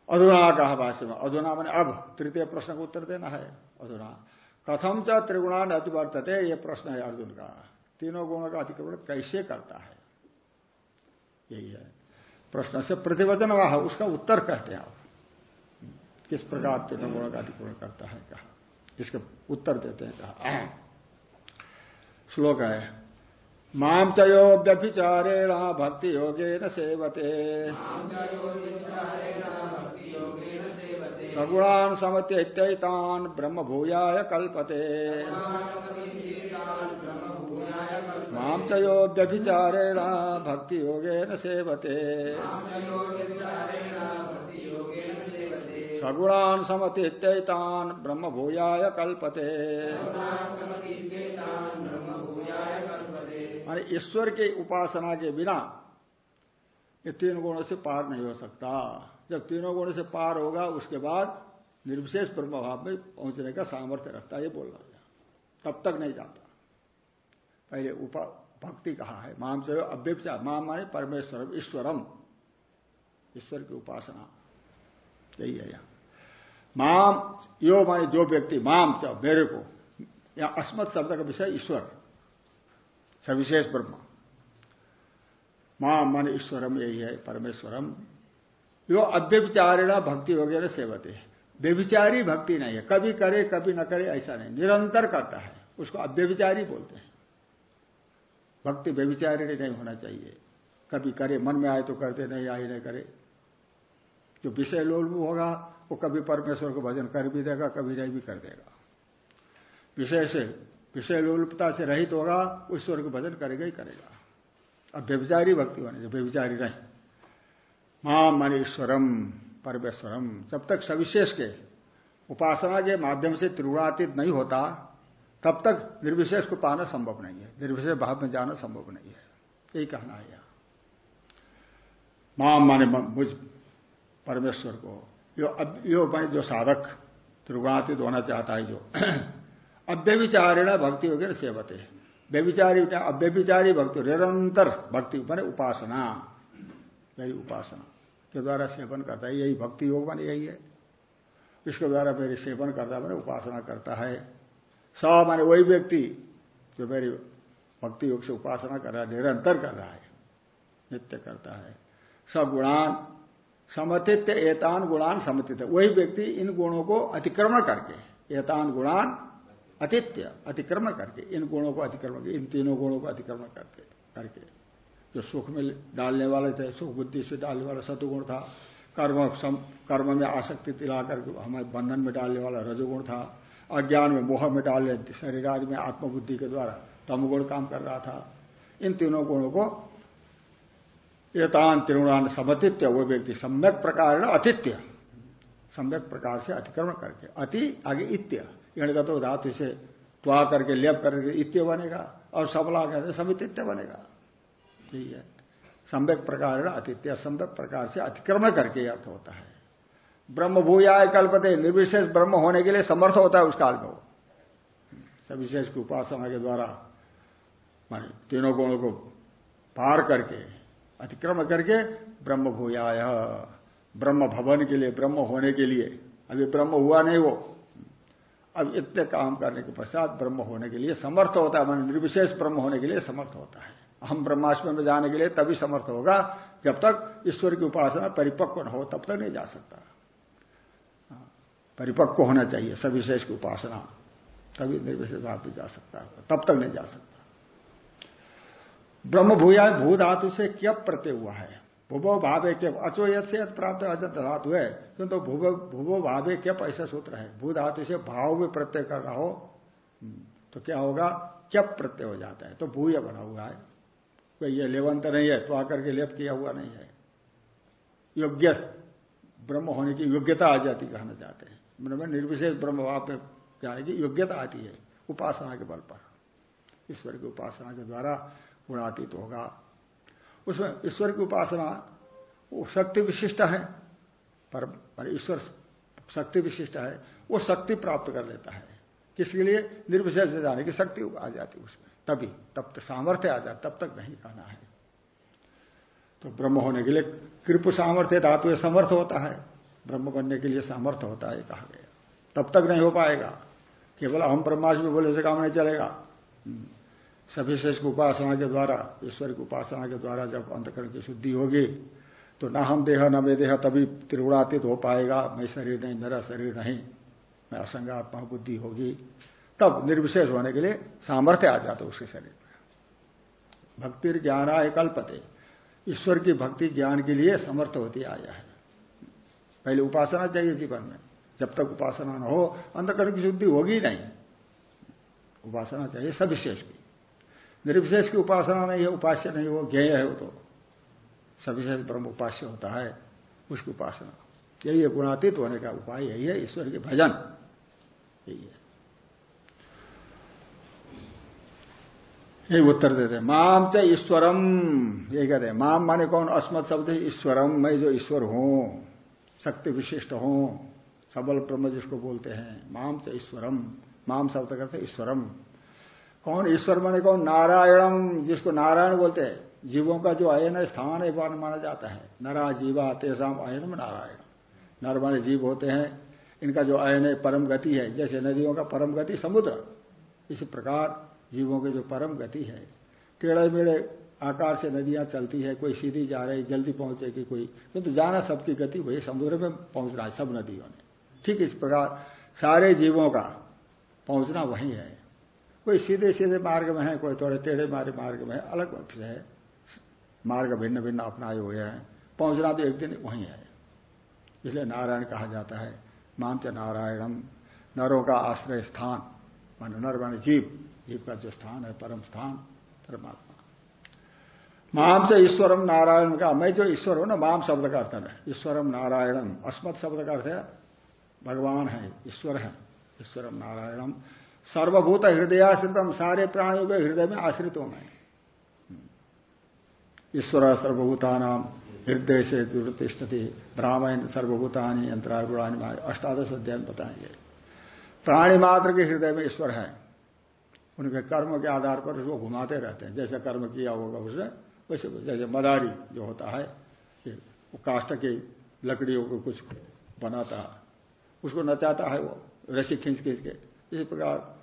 अधुना कहा भाष्य में अधुना मैंने अब तृतीय प्रश्न का उत्तर देना है, अधुना। कथम च त्रिगुणान अतिवर्तते, ये प्रश्न है अर्जुन का। तीनों गुणों का अतिक्रमण कैसे करता है? यही है। प्रश्न से प्रतिवचन वाह उसका उत्तर कहते हैं आप। किस प्रकार तीनों गुणों का अतिक्रमण करता है कहा। इसके उत्तर देते हैं कहा। श्लोक है माम चयो व्यभिचारेण भक्ति योगेन सेवते। सगुणान समत्यैतान ब्रह्म भूयाय कल्पते। माम चयो व्यभिचारेण भक्ति योगेन सेवते। सगुणान समतीत्यैतान ब्रह्म भूयाय कल्पते। माने ईश्वर के उपासना के बिना ये तीन गुणों से पार नहीं हो सकता। जब तीनों गुणों से पार होगा, उसके बाद निर्विशेष ब्रह्म भाव में पहुँचने का सामर्थ्य रखता है ये बोल रहा तब तक नहीं जाता। पहले उपा भक्ति कहा है। माम से अव्यपचार माम माने परमेश्वर, ईश्वरम। ईश्वर की उपासना। यही है यहाँ। माम, यो माने जो व्यक्ति, माम च मेरे को या अस्मत शब्द का विषय ईश्वर। सविशेष ब्रह्म। माम माने ईश्वरम, यही है, परमेश्वरम। यो अव्यविचारिण भक्ति वगैरह सेवते है। व्यभिचारी भक्ति नहीं है। कभी करे, कभी न करे, ऐसा नहीं। निरंतर करता है। उसको अव्यभिचारी बोलते हैं। भक्ति व्यभिचारी नहीं होना चाहिए। कभी करे, मन में आए तो करते, नहीं आए नहीं करे। जो विषय लोल होगा, वो कभी परमेश्वर को भजन कर भी देगा, कभी नहीं भी कर देगा। विषय से, विषय लोलपता से रहित होगा ईश्वर को भजन करेगा ही करेगा। अब व्यविचारी भक्ति होने व्यविचारी नहीं। माँ मन ईश्वरम परमेश्वरम, जब तक सविशेष के उपासना के माध्यम से त्रिगुणातीत नहीं होता तब तक निर्विशेष को पाना संभव नहीं है। निर्विशेष भाव में जाना संभव नहीं है। यही कहना है यहाँ। माँ माने मुझ परमेश्वर को, यो अब यो माने जो साधक त्रिगुणातीत होना चाहता है, जो अव्यविचारिण भक्ति वगैरह सेवते व्यविचारी अव्यविचारी भक्ति, निरंतर भक्ति, माने उपासना। यही उपासना। के द्वारा सेवन करता है, यही भक्ति योग माने यही है। इसके द्वारा मेरे सेवन करता है मैंने उपासना करता है। स माने वही व्यक्ति जो मेरी भक्ति योग से उपासना कर रहा है, निरंतर कर रहा है, नित्य करता है। सगुणान समतित्य एतान गुणान समतित्य वही व्यक्ति इन गुणों को अतिक्रमण करके, एतान गुणान अतित्य अतिक्रमण करके, इन गुणों को अतिक्रमण इन तीनों गुणों को अतिक्रमण करके करके, जो सुख में डालने वाले थे, सुख बुद्धि से डालने वाला सतुगुण था, कर्म कर्म में आसक्ति दिला कर हमारे बंधन में डालने वाला रजोगुण था अज्ञान में मोह में डालने शरीर आदि में आत्मबुद्धि के द्वारा। तमगुण काम कर रहा था। इन तीनों गुणों को एतान त्रिगुणान समतित्य, वो व्यक्ति सम्यक प्रकार अतित्य। सम्यक प्रकार से अतिक्रमण करके, अति आगे इत्य। तो धातु से त्वा करके, लेप करके इत्य बनेगा, और सबला कहते समितित्य बनेगा। ठीक है। सम्यक प्रकार अतित्य, सम्यक प्रकार से अतिक्रमण करके अर्थ होता है। ब्रह्म भूयाय कल्पते, निर्विशेष ब्रह्म होने के लिए समर्थ होता है उस काल में वो। सविशेष की उपासना के द्वारा, माने तीनों गुणों को पार करके, अतिक्रम करके ब्रह्म भूयाय ब्रह्म भवन के लिए, ब्रह्म होने के लिए। अभी ब्रह्म हुआ नहीं वो। अब इतने काम करने के पश्चात ब्रह्म होने के लिए समर्थ होता है, मान निर्विशेष ब्रह्म होने के लिए समर्थ होता है। हम ब्रह्माष्टमी में जाने के लिए तभी समर्थ होगा, जब तक ईश्वर की उपासना परिपक्व न हो, तब तक नहीं जा सकता। परिपक्व होना चाहिए सविशेष की उपासना तभी निर्विशेष भी जा सकता है तब तक नहीं जा सकता। ब्रह्म भूया भू धातु से क्या प्रत्यय हुआ है? भूभो भावे क्या अचो यद से प्राप्त अजत धातु है किंतु भूभो भावे क्या ऐसा सूत्र है? भू धातु से भाव में प्रत्यय कर रहा हो हम्म, तो क्या होगा? क्या प्रत्यय हो जाता है? तो भूय बना हुआ है। कोई ये लेवंत नहीं है तो आकर के लेप किया हुआ नहीं है। योग्य ब्रह्म होने की योग्यता आ जाती कहना चाहते हैं। मतलब निर्विशेष ब्रह्म भाव पे जाने की योग्यता आती है, उपासना के बल पर। ईश्वर की उपासना के द्वारा गुणातीत होगा। उसमें ईश्वर की उपासना, वो शक्ति विशिष्ट है, पर ईश्वर शक्ति विशिष्ट है, वो शक्ति प्राप्त कर लेता है। किसके लिए? निर्विशेष जाने की शक्ति आ जाती है उसमें। तभी, तब तक सामर्थ्य आ जाए तब तक नहीं कहना है। तो ब्रह्म होने के लिए कृप सामर्थ्य, धातु समर्थ होता है। ब्रह्म बनने के लिए सामर्थ्य होता है, कहा गया। तब तक नहीं हो पाएगा। केवल हम ब्रह्माष्टमी बोले से काम नहीं चलेगा। हम्म। सभी श्रेष्ठ उपासना के द्वारा, ईश्वर की उपासना के द्वारा जब अंतकरण की शुद्धि होगी तो ना हम देह, न मे देह, तभी त्रिगुणातीत हो पाएगा। मैं शरीर नहीं, मेरा शरीर नहीं, मैं असंगात्मा बुद्धि होगी। तब निर्विशेष होने के लिए सामर्थ्य आ जाता उसके शरीर में। भक्ति ज्ञान आए कल्पते। ईश्वर की भक्ति ज्ञान के लिए समर्थ होती आया है। पहले उपासना चाहिए जीवन में। जब तक उपासना न हो, अंधकरण की शुद्धि होगी नहीं। उपासना चाहिए सविशेष की। निर्विशेष की उपासना नहीं है, उपास्य नहीं हो ज्ञेय है वो तो। सविशेष ब्रह्म उपास्य होता है, उसकी उपासना। यही है गुणातीत होने का उपाय, यही है ईश्वर के भजन। यही है। यही उत्तर देते माम च ईश्वरम। ये कहते हैं, माम माने कौन? अस्मत शब्द ईश्वरम। मैं जो ईश्वर हूँ। शक्ति विशिष्ट हो, सबल ब्रह्म जिसको बोलते हैं, माम से ईश्वरम, माम शब्द करते ईश्वरम। कौन ईश्वर माने, कौन नारायणम, जिसको नारायण बोलते हैं, जीवों का जो अयन स्थान है वह माना जाता है। नरा जीवा तेजाम अयन नारायण। नर माने जीव होते हैं, इनका जो अयन है, परम गति है। जैसे नदियों का परम गति समुद्र, इसी प्रकार जीवों की जो परम गति है। टेढ़े मेढ़े आकार से नदियाँ चलती है, कोई सीधी जा रही है जल्दी पहुंचेगी कोई। किंतु जाना सबकी गति वही समुद्र में पहुँच रहा है सब नदियों ने। ठीक इस प्रकार सारे जीवों का पहुँचना वही है। कोई सीधे सीधे मार्ग में है, कोई थोड़े टेढ़े मारे मार्ग में है, अलग है। मार्ग भिन्न भिन्न अपनाए हुए हैं, पहुँचना तो एक दिन वही है। इसलिए नारायण कहा जाता है मानच नारायणम, नरों का आश्रय स्थान, मान नर मान जीव जीव का जो स्थान है, परम स्थान, परमात्मा। माम से ईश्वरम नारायण का मैं जो ईश्वर हूँ ना माम शब्द का अर्थ है ईश्वरम नारायणम, अस्मत शब्द का अर्थ है, भगवान है, ईश्वर है, ईश्वरम नारायणम। सर्वभूत हृदयाश्रितम, सारे प्राणियों के हृदय में आश्रित हो मैं। ईश्वर सर्वभूता नाम हृदय से दुर्तिष्ठति ब्राह्मण सर्वभूतानी अंतरागुणानी अष्टादश अध्याय बताएँगे। प्राणी मात्र के हृदय में ईश्वर है। उनके कर्म के आधार पर उसको घुमाते रहते हैं। जैसे कर्म किया होगा उसे वैसे जैसे मदारी जो होता है वो काष्ट की लकड़ियों को कुछ बनाता है। उसको नचाता है वो रसी खींच खींच के। इसी प्रकार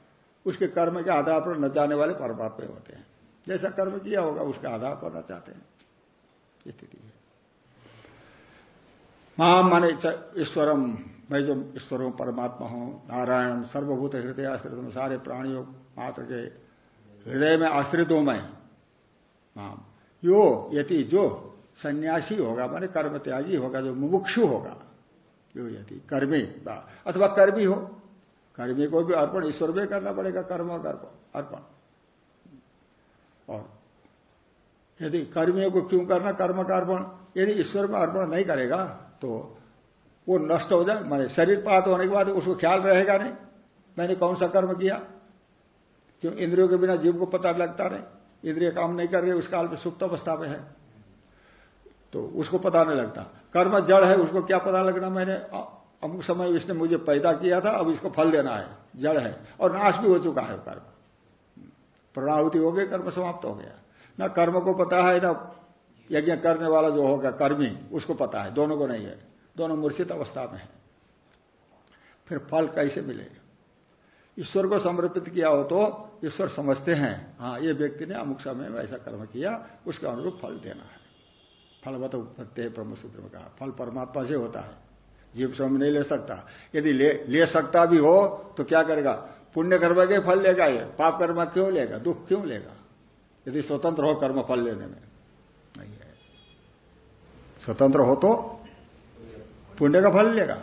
उसके कर्म के आधार पर नचाने वाले परमात्मा होते हैं। जैसा कर्म किया होगा, उसके आधार पर नचाते हैं। स्थिति है। माँ माने ईश्वरम, मैं जो ईश्वर हूँ परमात्मा हूँ, नारायण, सर्वभूत हृदय आश्रित सारे प्राणियों मात्र के हृदय में आश्रित हूँ मैं। हाँ यो यति जो सन्यासी होगा, माने कर्म त्यागी होगा, जो मुमुक्षु होगा यो यति कर्मी अथवा कर्मी हो। कर्मी को भी अर्पण, ईश्वर में करना पड़ेगा, कर्म और अर्पण। और यदि कर्मियों को क्यों करना? कर्म का अर्पण। यदि ईश्वर में अर्पण नहीं करेगा तो वो नष्ट हो जाए, माने शरीर पात होने के बाद उसको ख्याल रहेगा नहीं, मैंने कौन सा कर्म किया? क्यों इंद्रियों के बिना जीव को पता लगता नहीं? इंद्रिय काम नहीं कर रही, उस काल में सुप्त अवस्था में है। तो उसको पता नहीं लगता। कर्म जड़ है, उसको क्या पता लगना? मैंने अमुक समय इसने मुझे पैदा किया था, अब इसको फल देना है, जड़ है, और नाश भी हो चुका है कर्म। प्रणाहुति हो गई, कर्म समाप्त हो गया। ना कर्म को पता है, ना यज्ञ करने वाला जो होगा, कर्मी, उसको पता है। दोनों को नहीं है। दोनों मूर्छित अवस्था में है। फिर फल कैसे मिलेगा? ईश्वर को समर्पित किया हो तो ईश्वर समझते हैं। हाँ ये व्यक्ति ने अमुक समय में ऐसा कर्म किया उसके अनुरूप फल देना है। फलवत प्रत्यय ब्रह्म सूत्र में कहा। फल परमात्मा से होता है। जीव स्वयं नहीं ले सकता। यदि ले, ले सकता भी हो तो क्या करेगा? पुण्य कर्म के फल लेगा ये। पाप कर्म क्यों लेगा? दुख क्यों लेगा? यदि स्वतंत्र हो कर्म फल लेने में। नहीं है। स्वतंत्र हो तो पुण्य का फल लेगा।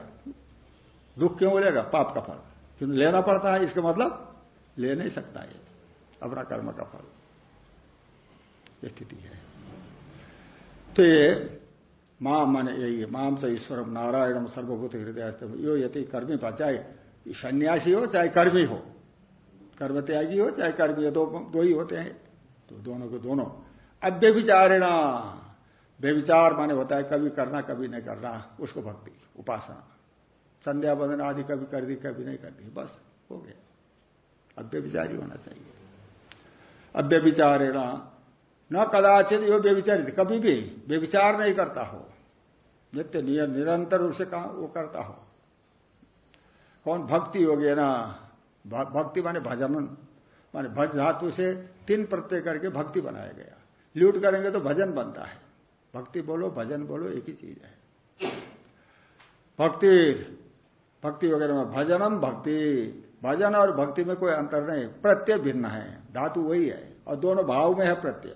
दुख क्यों लेगा? पाप का फल। क्यों लेना पड़ता है इसका मतलब ले नहीं सकता ये। अपना कर्म का फल। स्थिति है। तो ये माम मन यही माम से ईश्वर नारायण सर्वभूत हृदय यो यदि कर्मी पा चाहे सन्यासी हो चाहे कर्मी हो। कर्म त्यागी हो चाहे कर्मी हो दो, दो ही होते हैं। तो दोनों के दोनों। अब अव्यभिचारिणा व्यविचार माने होता है कभी करना कभी नहीं करना। उसको भक्ति उपासना। संध्या बंधन आदि कभी कर दी कभी नहीं कर दी बस, हो गया। अव्यभिचारी होना चाहिए। अव्यभिचारेणा, न कदाचित यो व्यविचारित कभी भी व्यविचार नहीं करता हो। नित्य निरंतर रूप से कहा वो करता हो। कौन भक्ति हो गया ना भक्ति माने भजन। माने भज धातु से तीन प्रत्यय करके भक्ति बनाया गया। लूट करेंगे तो भजन बनता है। भक्ति बोलो, भजन बोलो, एक ही चीज़ है। भक्ति भक्ति वगैरह में भजनम भक्ति। भजन और भक्ति में कोई अंतर नहीं, प्रत्यय भिन्न है, धातु वही है, और दोनों भाव में है प्रत्यय।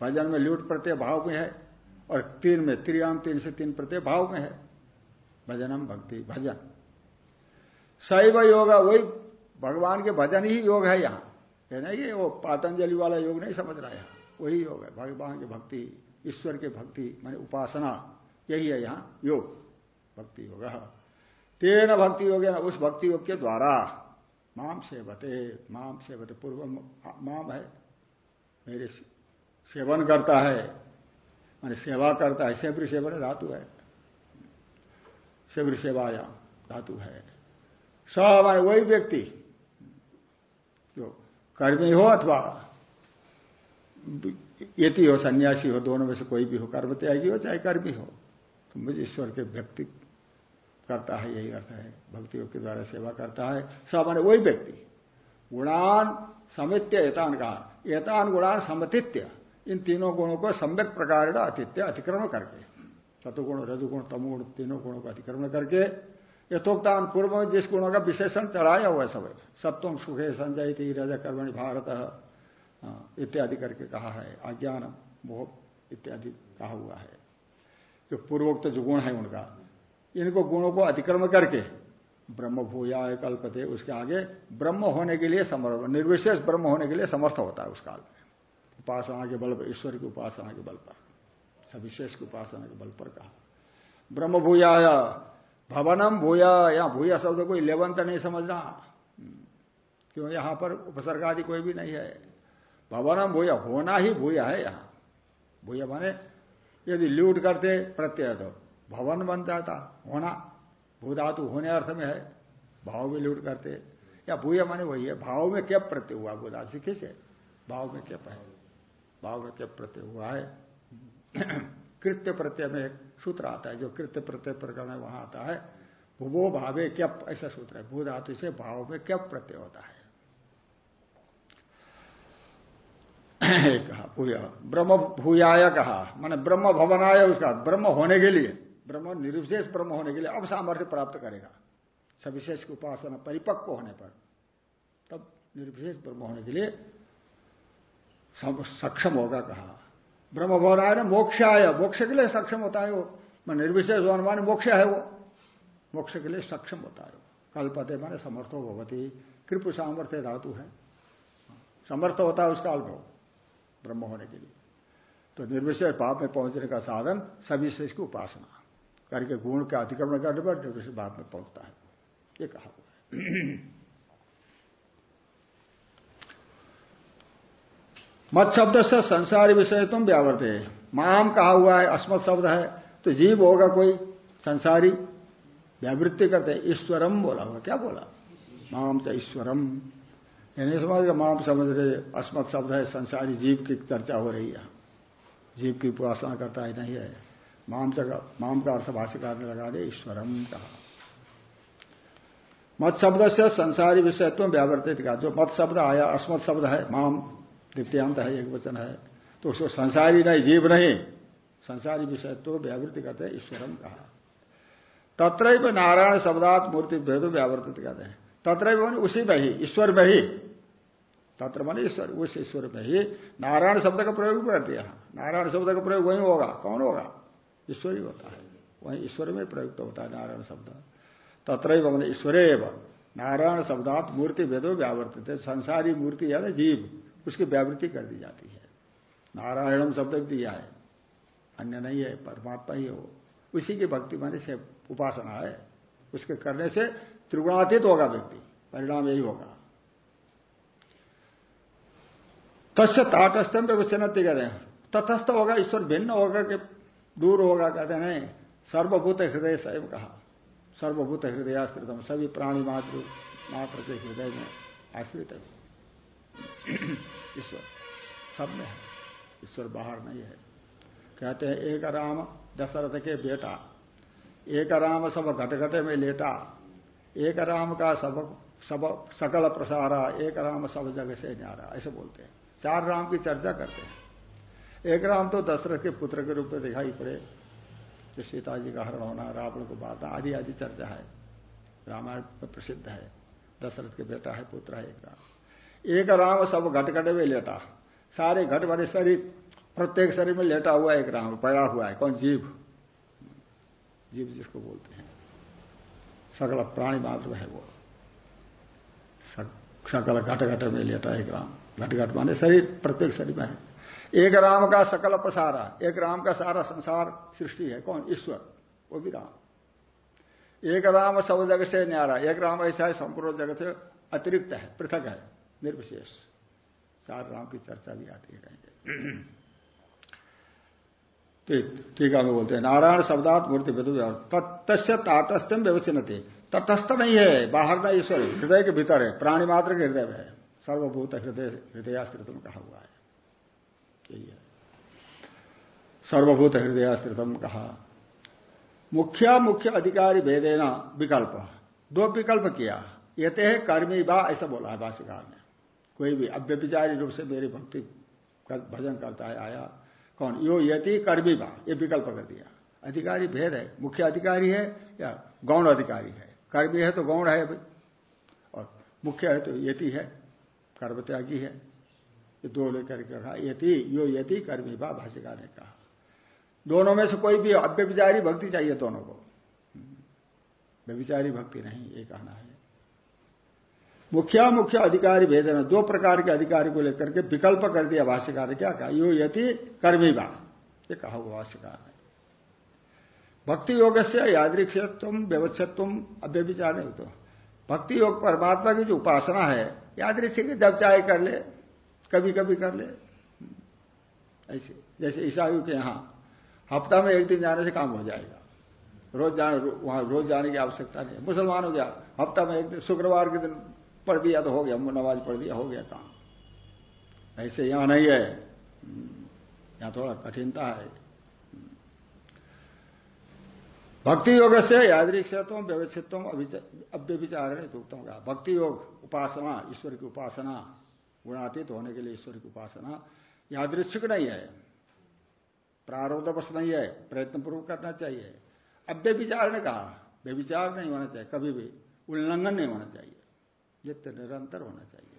भजन में लूट प्रत्यय भाव में है, और तीन में त्रियाम, तीन से तीन प्रत्यय भाव में है। भजनम भक्ति, भजन। शैव योग वही, भगवान के भजन ही योग है यहाँ। ये वो पातंजलि वाला योग नहीं समझ रहा है वही योग है, भगवान की भक्ति, ईश्वर की भक्ति, माने उपासना, यही है यहाँ योग, भक्ति योग। तेन भक्ति योग उस भक्ति योग के द्वारा। माम सेवते माम सेवते पूर्व माम है, मेरे सेवन करता है, माने सेवा करता है सेवरी सेवन धातु है। सेवरी सेवाया, धातु है। स हमारे वही व्यक्ति। जो कर्मी हो अथवा यति हो, सन्यासी हो, दोनों में से कोई भी हो, कर्म त्यागी हो, चाहे कर्मी हो तो मुझे ईश्वर के व्यक्ति करता है, यही अर्थ है। भक्तियों के द्वारा सेवा करता है। सब मैंने वही व्यक्ति। गुणान समित्य एतान कहा एतान गुणान समतित्य। इन तीनों गुणों को सम्यक प्रकार अतिथ्य अतिक्रमण करके। सतुगुण रजुगुण, तमुगुण तीनों गुणों का अतिक्रमण करके यथोक्तान पूर्व में जिस गुणों का विशेषण चढ़ाया हुआ सब। सप्तम सुखे संजय थी रज कर्मणि भारत। इत्यादि करके कहा है। अज्ञान मोह इत्यादि कहा हुआ है। जो पूर्वोक्त जो गुण है उनका। इनको गुणों को अतिक्रम करके ब्रह्म भूया कल्पते, उसके आगे ब्रह्म होने के लिए समर्थ, निर्विशेष ब्रह्म होने के लिए समर्थ होता है उस काल में। उपासना के बल पर, ईश्वर की उपासना के बल पर, सविशेष की उपासना के बल पर कहा। ब्रह्म भूया भवनम भूया या भूया शब्द कोई लेवंत नहीं समझना क्यों? यहाँ पर उपसर्ग आदि कोई भी नहीं है। भवनम भूया, होना ही भूया है यहाँ। भूया माने, यदि ल्यूट करते प्रत्यय तो। भवन बन जाता होना। भूधातु होने अर्थ में है, भाव में लूट करते। या भूय माने वही है, भाव में क्या प्रत्यय हुआ? भूधातु सीखे से भाव में क्या है भाव में क्या प्रत्यय हुआ है? कृत्य प्रत्यय में एक सूत्र आता है, जो कृत्य प्रत्यय प्रकरण है वहाँ आता है। भूवो भावे क्या ऐसा सूत्र है भू धातु से भाव में क्या प्रत्यय होता है? कहा, भूया, ब्रह्म भूयाय कहा। मैंने ब्रह्म भवन भवनाय उसका, ब्रह्म होने के लिए। ब्रह्म निर्विशेष ब्रह्म होने के लिए अब सामर्थ्य प्राप्त करेगा। सविशेष की उपासना परिपक्व होने पर, तब निर्विशेष ब्रह्म होने के लिए सक्षम होगा कहा। ब्रह्म भवन आय ना, मोक्ष मोक्ष के लिए सक्षम होता है वो। मैं निर्विशेष मान मोक्ष है वो। मोक्ष के लिए सक्षम होता है कल्पते माने समर्थो भगवती कृप सामर्थ्य धातु है। समर्थ होता है उसका अल्प ब्रह्म होने के लिए। तो निर्विशेष पाप में पहुँचने का साधन सविशेष की उपासना। करके गुण का अतिक्रमण करने पर निर्विशेष भाव में पहुँचता है। ये कहा मत शब्द से संसार विषय तुम व्यावर्त। माम कहा हुआ है, अस्मत शब्द है तो जीव होगा कोई, संसारी व्यावृत्ति करते ईश्वरम बोला हुआ क्या बोला? माम से ईश्वरम। नहीं समझ माम समझ रहे अस्मत शब्द है, संसारी जीव की चर्चा हो रही है। जीव की उपासना करता है, नहीं है। माम माम का अर्थ भाष्यकार ने लगा दे ईश्वरम कहा मत शब्द से संसारी विषयत्व व्यावर्तित कहा जो मत शब्द आया अस्मत शब्द है, माम द्वितीयांत है, एक वचन है तो उसको संसारी नहीं, जीव नहीं, संसारी विषय तो व्यावृत्ति करते हैं ईश्वरम कहा तत्र नारायण शब्दात मूर्ति भेद व्यावर्तित कहते हैं। तत्र उसी में ही, ईश्वर में ही। तत्र मान ईश्वर, उस ईश्वर में ही। नारायण शब्द का प्रयोग कर दिया नारायण शब्द का प्रयोग वही होगा, कौन होगा? ईश्वर ही होता है। वही ईश्वर में प्रयुक्त होता है नारायण शब्द। तत्र मैंने ईश्वरे नारायण शब्दात मूर्ति भेदो व्यावर्तित। है संसारी मूर्ति है ना जीव। उसकी व्यावृत्ति कर दी जाती है। नारायणम शब्द दिया है। अन्य नहीं है, परमात्मा ही हो उसी की भक्ति माने से उपासना है। उसके करने से त्रिगुणातीत होगा व्यक्ति। परिणाम यही होगा। तस्य ताटस्थम व्यवस्थित कहते हैं। तटस्थ होगा, ईश्वर भिन्न होगा कि दूर होगा, कहते नहीं, सर्वभूत हृदय स्वयं कहा। सर्वभूत हृदय आश्रित सभी प्राणी मात्र मात्र के हृदय में आश्रित है। ईश्वर, सब में है। ईश्वर बाहर नहीं है। कहते हैं, एक राम दशरथ के बेटा, एक राम सब घटघटे में लेटा, एक राम का सब सब सकल प्रसारा, एक राम सब जगह से न्यारा, ऐसे बोलते हैं। चार राम की चर्चा करते हैं। एक राम तो दशरथ के पुत्र के रूप में दिखाई पड़े। जो सीता जी का हरण होना, रावण को बांटना आदि आदि चर्चा है। रामायण में प्रसिद्ध है। दशरथ के बेटा है, पुत्र है एक राम। एक राम सब घट में लेटा। सारे घट भरे शरीर, प्रत्येक शरीर में लेटा हुआ एक राम, पड़ा हुआ है। कौन? जीव। जीव जिसको बोलते हैं। सकल प्राणी मात्र है वो। सकल घट घट में लेटा एक राम। घट घट माने शरीर, प्रत्येक शरीर में है। एक राम का सकल पसारा एक राम का सारा संसार सृष्टि है। कौन? ईश्वर। वो भी राम। एक राम सब जगत से न्यारा, एक राम ऐसा है, संपूर्ण जगत से अतिरिक्त है, पृथक है, निर्विशेष। चार राम की चर्चा भी आती रहेंगे टीका में बोलते हैं। नारायण शब्दात मूर्ति विदु तत्स्य ताटस्थ्यम व्यवचिन थे तटस्थ नहीं है, बाहर ना ईश्वर, हृदय के भीतर है, प्राणी मात्र के हृदय में है। सर्वभूत हृदय हृदयास्त्रितम कहा हुआ है। है। सर्वभूत हृदयास्त्रितम कहा। मुख्या मुख्य अधिकारी भेदेना विकल्प। दो विकल्प किया। ये है कर्मी बा, ऐसा बोला है भाष्यकार ने। कोई भी अव्यभिचारी रूप से मेरी भक्ति भजन करता है, आया, कौन? यो यति कर्मी बा, ये विकल्प कर दिया। अधिकारी भेद है। मुख्य अधिकारी है या गौण अधिकारी है? कर्मी है तो गौण है और मुख्य है तो यति है। कर्मत्यागी है। दो लेकर के कहा, यति, यो यति कर्मी बा भाषिका ने कहा। दोनों में से कोई भी अव्यभिचारी भक्ति चाहिए दोनों को। व्यभिचारी भक्ति नहीं, ये कहना है। मुख्या मुख्य अधिकारी भेदना दो प्रकार के अधिकारी को लेकर के विकल्प कर दिया भाष्यकार ने। क्या कहा? यो यति कर्मी बा। ये कहा हुआ भाष्यकार ने। भक्ति योग से यादृक्षत्व, व्यवच्छत्व, अव्यभिचार नहीं तो भक्ति योग परमात्मा की जो उपासना है यादृक्ष जब चाहे कर ले। कभी कभी कर ले। ऐसे, जैसे ईसाइयों के यहाँ हफ़्ता में एक दिन जाने से काम हो जाएगा। रोज जाने, वहाँ रोज जाने की आवश्यकता नहीं है। मुसलमान हो गया, हफ़्ता में एक दिन, शुक्रवार के दिन पढ़ दिया तो हो गया नमाज़ पढ़ दिया, हो गया काम। ऐसे यहाँ नहीं है। यहाँ थोड़ा कठिनता है। भक्ति योग से यादृक्षत्व व्यवस्थित्व अव्यभिचार दुखता होगा। भक्ति योग, उपासना, ईश्वर की उपासना। गुणातीत होने के लिए ईश्वर की उपासना यादृक्षिक नहीं है। प्रारोधवश नहीं है। प्रयत्न पूर्वक करना चाहिए। अव्यभिचार ने कहा, व्यभिचार नहीं होना चाहिए, कभी भी उल्लंघन नहीं होना चाहिए। नित्य निरंतर होना चाहिए।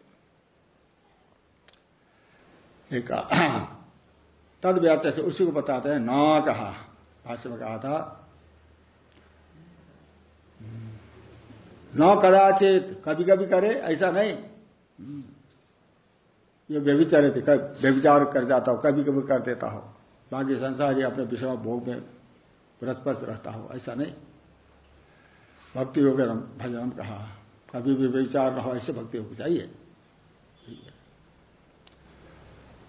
एक तद व्याप्त से उसी को बताते हैं, न कहा। भाष्य में कहा था, न कदाचित कभी कभी करे, ऐसा नहीं। ये व्यभिचारे थे व्यभिचार कर जाता हो, कभी कभी कर देता हो, बाकी संसार ही अपने विषय भोग में रसपस रहता हो, ऐसा नहीं। भक्ति योग भजन कहा, कभी भी विचार न हो, ऐसे भक्ति योग चाहिए।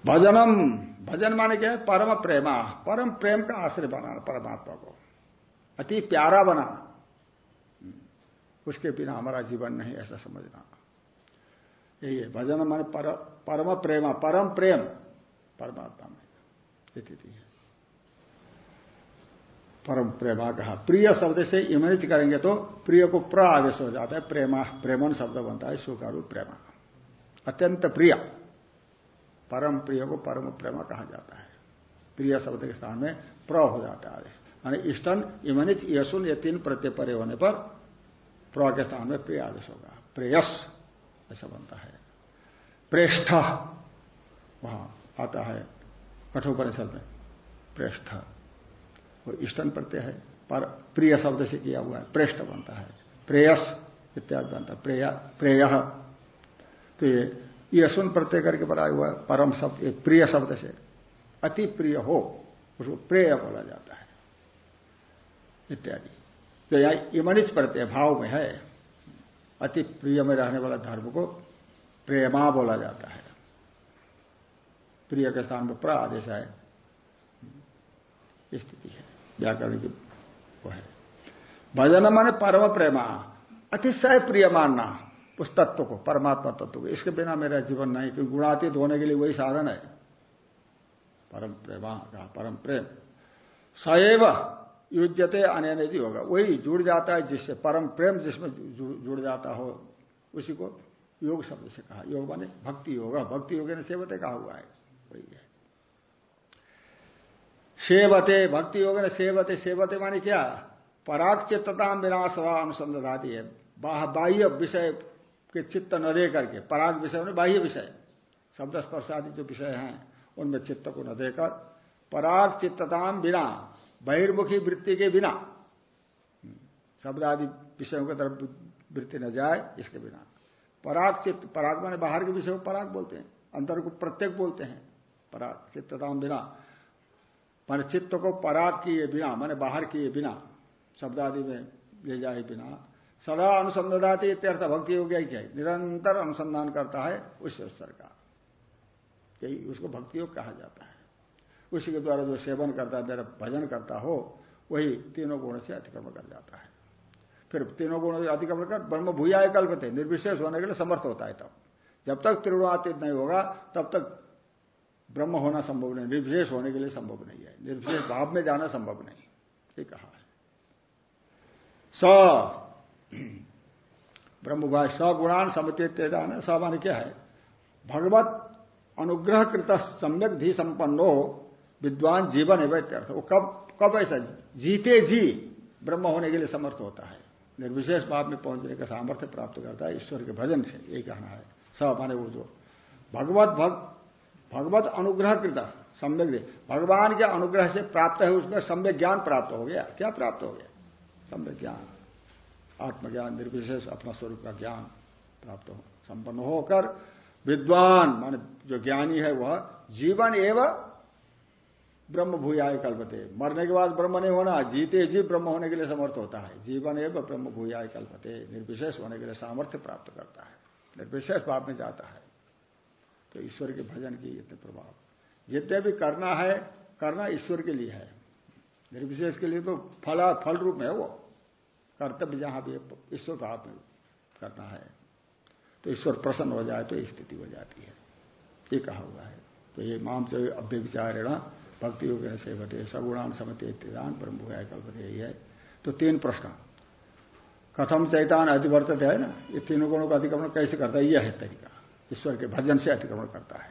भजनम, भजन माने क्या है? परम प्रेमा, परम प्रेम का आश्रय बनाना परमात्मा को। अति प्यारा बनाना उसके बिना हमारा जीवन नहीं, ऐसा समझना। यही है भजन माने पर, परम प्रेमा परम प्रेम। परमात्मा में। स्थिति है परम प्रेमा कहा प्रिय शब्द से इमनित करेंगे तो प्रिय को प्र आदेश हो जाता है प्रेमा प्रेमन शब्द बनता है सुकारू प्रेमा। अत्यंत प्रिय। परम प्रिय को परम प्रेमा कहा जाता है। प्रिय शब्द के स्थान में प्र हो जाता है। यानी इष्टन इमनिच यशुन ये तीन प्रत्यय परे होने पर प्र के स्थान में प्रिय आदेश होगा। प्रेयस। ऐसा बनता है। प्रेष्ठ। वहाँ आता है कठोपनिषद में, प्रेष्ठ। वो इष्टन प्रत्यय है, पर प्रिय शब्द से किया हुआ है, प्रेष्ठ बनता है। प्रेयस इत्यादि बनता है, प्रेय प्रेय। तो ये यशुन प्रत्यय करके बनाया हुआ है, परम शब्द, एक प्रिय शब्द से। अति प्रिय हो, उसको प्रेय बोला जाता है। इत्यादि। तो यहाँ इमनिच प्रत्यय भाव में है। अति प्रिय में रहने वाला धर्म को प्रेमा बोला जाता है। प्रिय के स्थान में प्र आदेश है। स्थिति है। व्याकरण की वो है। भजन माने परम प्रेमा। अतिशय प्रिय मानना उस तत्व को, परमात्मा तत्व को। इसके बिना मेरा जीवन नहीं, क्योंकि गुणातीत होने के लिए वही साधन है। परम प्रेमा, परम प्रेम। सएव युजते अनैनति होगा वही जुड़ जाता है जिससे परम प्रेम जिसमें जुड़ जाता हो, उसी को योग शब्द से कहा। योग माने भक्ति योग। भक्ति योग ने सेवते कहा हुआ है। वही है। सेवते, भक्ति योग ने सेवते। सेवते माने क्या? पराग चित्तता विनाशवा अनुसंधाती है। बाह्य विषय के चित्त न दे करके, पराग विषय में बाह्य विषय। शब्द स्पर्शादि जो विषय हैं, उनमें चित्त को न देकर पराग चित्तताम बिना बहिर्मुखी वृत्ति के बिना शब्द आदि विषयों की तरफ़ वृत्ति न जाए, इसके बिना। पराग चित्त, पराग माने बाहर के विषय को पराग बोलते हैं अंतर को प्रत्येक बोलते हैं, पराग चित्तताम बिना। मान चित्त को पराग किए बिना, माने बाहर किए बिना शब्द आदि में ले जाए बिना। सदा अनुसंधाती इत्यर्थ भक्ति हो गया क्या? निरंतर अनुसंधान करता है उस अवसर का। यही उसको भक्ति योग कहा जाता है। उसी के द्वारा जो सेवन करता है मेरा भजन करता हो, वही तीनों गुणों से अतिक्रमण कर जाता है। फिर तीनों गुणों से अतिक्रमण कर ब्रह्म भूया कल्पते निर्विशेष होने के लिए समर्थ होता है तब। जब तक त्रिगुणातीत नहीं होगा, तब तक ब्रह्म होना संभव नहीं, निर्विशेष होने के लिए संभव नहीं है। निर्विशेष भाव में जाना संभव नहीं, ये कहा है। स ब्रह्म भाई सगुणान समचेतान स मान क्या है? भगवत अनुग्रह कृत सम्यक धी संपन्नो विद्वान जीवन है व्यर्थ वो कब कब ऐसा जीते जी, ब्रह्म होने के लिए समर्थ होता है। निर्विशेष भाव में पहुँचने का सामर्थ्य प्राप्त करता है, ईश्वर के भजन से यही कहना है। सब माने वो जो भगवत भग, भगवत अनुग्रह कृत सम्यक भगवान के अनुग्रह से प्राप्त है, उसमें सम्यक ज्ञान प्राप्त हो गया। क्या प्राप्त हो गया? सम्यक ज्ञान। आत्मज्ञान, निर्विशेष अपना स्वरूप का ज्ञान प्राप्त हो, संपन्न होकर विद्वान, माने जो ज्ञानी है, वह जीवन एवं ब्रह्म भूयाय कल्पते। मरने के बाद ब्रह्म नहीं होना, जीते जी ब्रह्म होने के लिए समर्थ होता है। जीवन एवं ब्रह्म भूयाय कल्पते, निर्विशेष होने के लिए सामर्थ्य प्राप्त करता है। निर्विशेष भाव में जाता है। तो ईश्वर के भजन की इतने प्रभाव। जितने भी करना है, करना ईश्वर के लिए है। निर्विशेष के लिए तो फला, फल रूप है वो। कर्तव्य जहाँ भी ईश्वर भाव में करना है। तो ईश्वर प्रसन्न हो जाए तो स्थिति हो जाती है। ये कहा हुआ है। तो ये माम से अभ्य विचारेण भक्ति योग से बटे सगुणान समते दान ब्रह्म कल्पते यही है तो तीन प्रश्न। कथम चैतान अधिवर्तित है ना? ये तीनों गुणों का अतिक्रमण कैसे करता है? यह है तरीका। ईश्वर के भजन से अतिक्रमण करता है।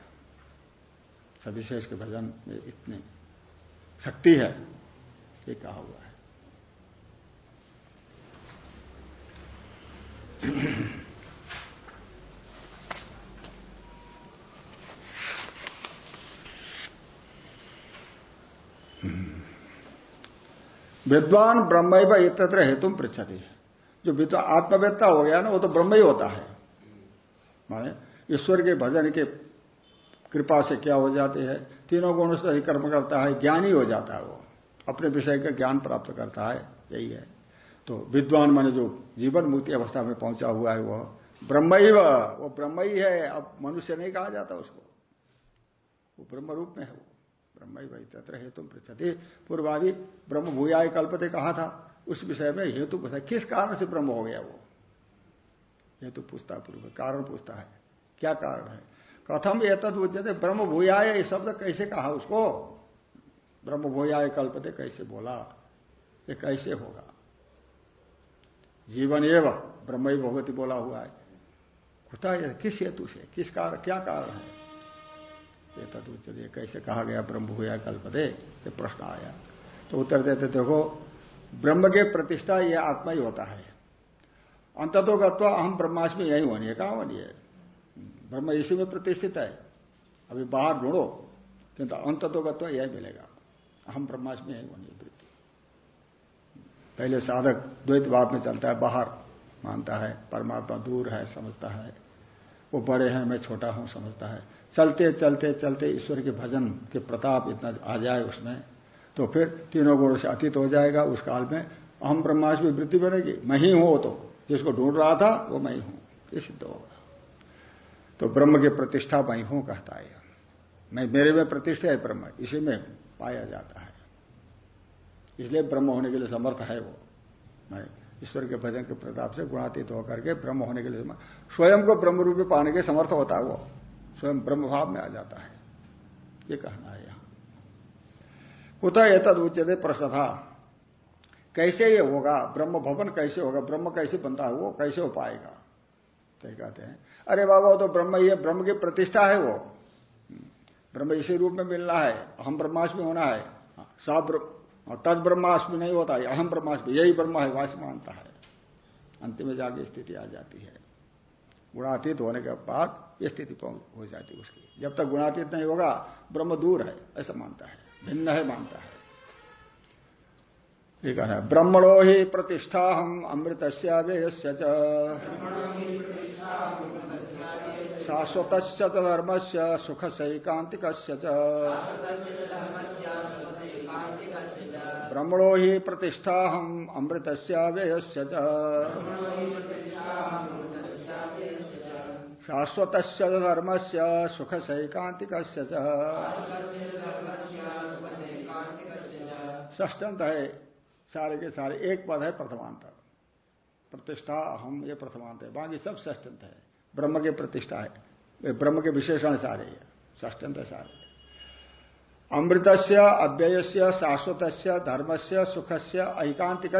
सविशेष के भजन में इतनी शक्ति है ये कहा हुआ है। विद्वान ब्रह्म इतत्र हेतु पृछति जो विद्वान हो गया ना, वो तो ब्रह्म ही होता है। माने ईश्वर के भजन के कृपा से क्या हो जाते हैं? तीनों गुणों से अधिकर्म करता है, ज्ञानी हो जाता है वो। अपने विषय का ज्ञान प्राप्त करता है, यही है। तो विद्वान माने जो जीवन मुक्ति अवस्था में पहुँचा हुआ है वह ब्रह्म ही वो ब्रह्म ही है। अब मनुष्य नहीं कहा जाता उसको। वो ब्रह्म रूप में है वो। ब्रह्म वही तत्र हेतु पृछति पूर्वादि ब्रह्म भूयाय कल्पते कहा था? उस विषय में हेतु पूछा, किस कारण से ब्रह्म हो गया वो? हेतु पूछता पूर्व कारण पूछता है। क्या कारण है? कथम ये उच्चते ब्रह्म भूयाय शब्द कैसे कहा उसको? ब्रह्म भूयाय कल्पते कैसे बोला? ये कैसे होगा? जीवन एवं ब्रह्म भगवती बोला हुआ है। कुता किस हेतु से, किस कारण, क्या कारण है? ये तदुच्चते कैसे कहा गया ब्रह्म भूया कल्पते, ये प्रश्न आया। तो उत्तर देते, देखो, ब्रह्म के प्रतिष्ठा यह आत्मा ही होता है। अंततोगत्व अहम ब्रह्माष्टमी यही होनी है, कहाँ होनी है? ब्रह्म इसी में प्रतिष्ठित है। अभी बाहर ढूंढो, किंतु अंततोगत्व यही मिलेगा। अहम ब्रह्माष्टमी यही होनी है वृत्ति। पहले साधक द्वैत भाव में चलता है, बाहर मानता है, परमात्मा दूर है, समझता है। वो बड़े हैं, मैं छोटा हूँ, समझता है। चलते चलते चलते ईश्वर के भजन के प्रताप इतना आ जाए उसमें तो फिर तीनों गुणों से अतीत हो जाएगा उस काल में। अहम ब्रह्माष्टमी वृद्धि बनेगी। मैं ही हूँ तो। जिसको ढूंढ रहा था, वो मैं ही हूँ। ये सिद्ध होगा। तो ब्रह्म की प्रतिष्ठा मैं हूँ कहता है। मैं, मेरे में प्रतिष्ठा है ब्रह्म। इसी में पाया जाता है। इसलिए ब्रह्म होने के लिए समर्थ है वो। मैं ईश्वर के भजन के प्रताप से गुणातीत होकर के ब्रह्म होने के लिए स्वयं को ब्रह्म रूप में पाने के समर्थ होता है वो। स्वयं ब्रह्म भाव में आ जाता है। ये कहना है यहाँ। कुतः कुत एतद उच्चते प्रश्न था, कैसे ये होगा? ब्रह्म भवन कैसे होगा? ब्रह्म कैसे बनता है वो? कैसे हो पाएगा? तो कहते हैं, अरे बाबा, वो तो ब्रह्म ही है, ब्रह्म की प्रतिष्ठा है वो। ब्रह्म इसी रूप में मिलना है हम ब्रह्माष्टमी होना है। सब तद ब्रह्माष्टमी नहीं होता है अहम ब्रह्माष्टमी यही ब्रह्म है, वास मानता है। अंतिम में जाके स्थिति आ जाती है। गुणातीत होने के बाद ये स्थिति हो जाती उसकी। जब तक गुणातीत नहीं होगा, ब्रह्म दूर है, ऐसा मानता है। भिन्न है मानता है। ठीक है, ब्रह्मणो ही प्रतिष्ठा हम अमृत शाश्वत धर्म से सुख सैकांतिक ब्रह्मणो ही प्रतिष्ठा हम अमृत शाश्वत धर्म से सुख सैकांतिक ष्टंत है सारे के सारे, एक पद है प्रथमांत प्रतिष्ठा हम ये प्रथमांत है, बाकी सब ष्टंत है ब्रह्म के प्रतिष्ठा है ब्रह्म के विशेषण सारे ष्टंत है सारे अमृत से अव्यय से शाश्वत धर्म से सुख से ऐकांतिक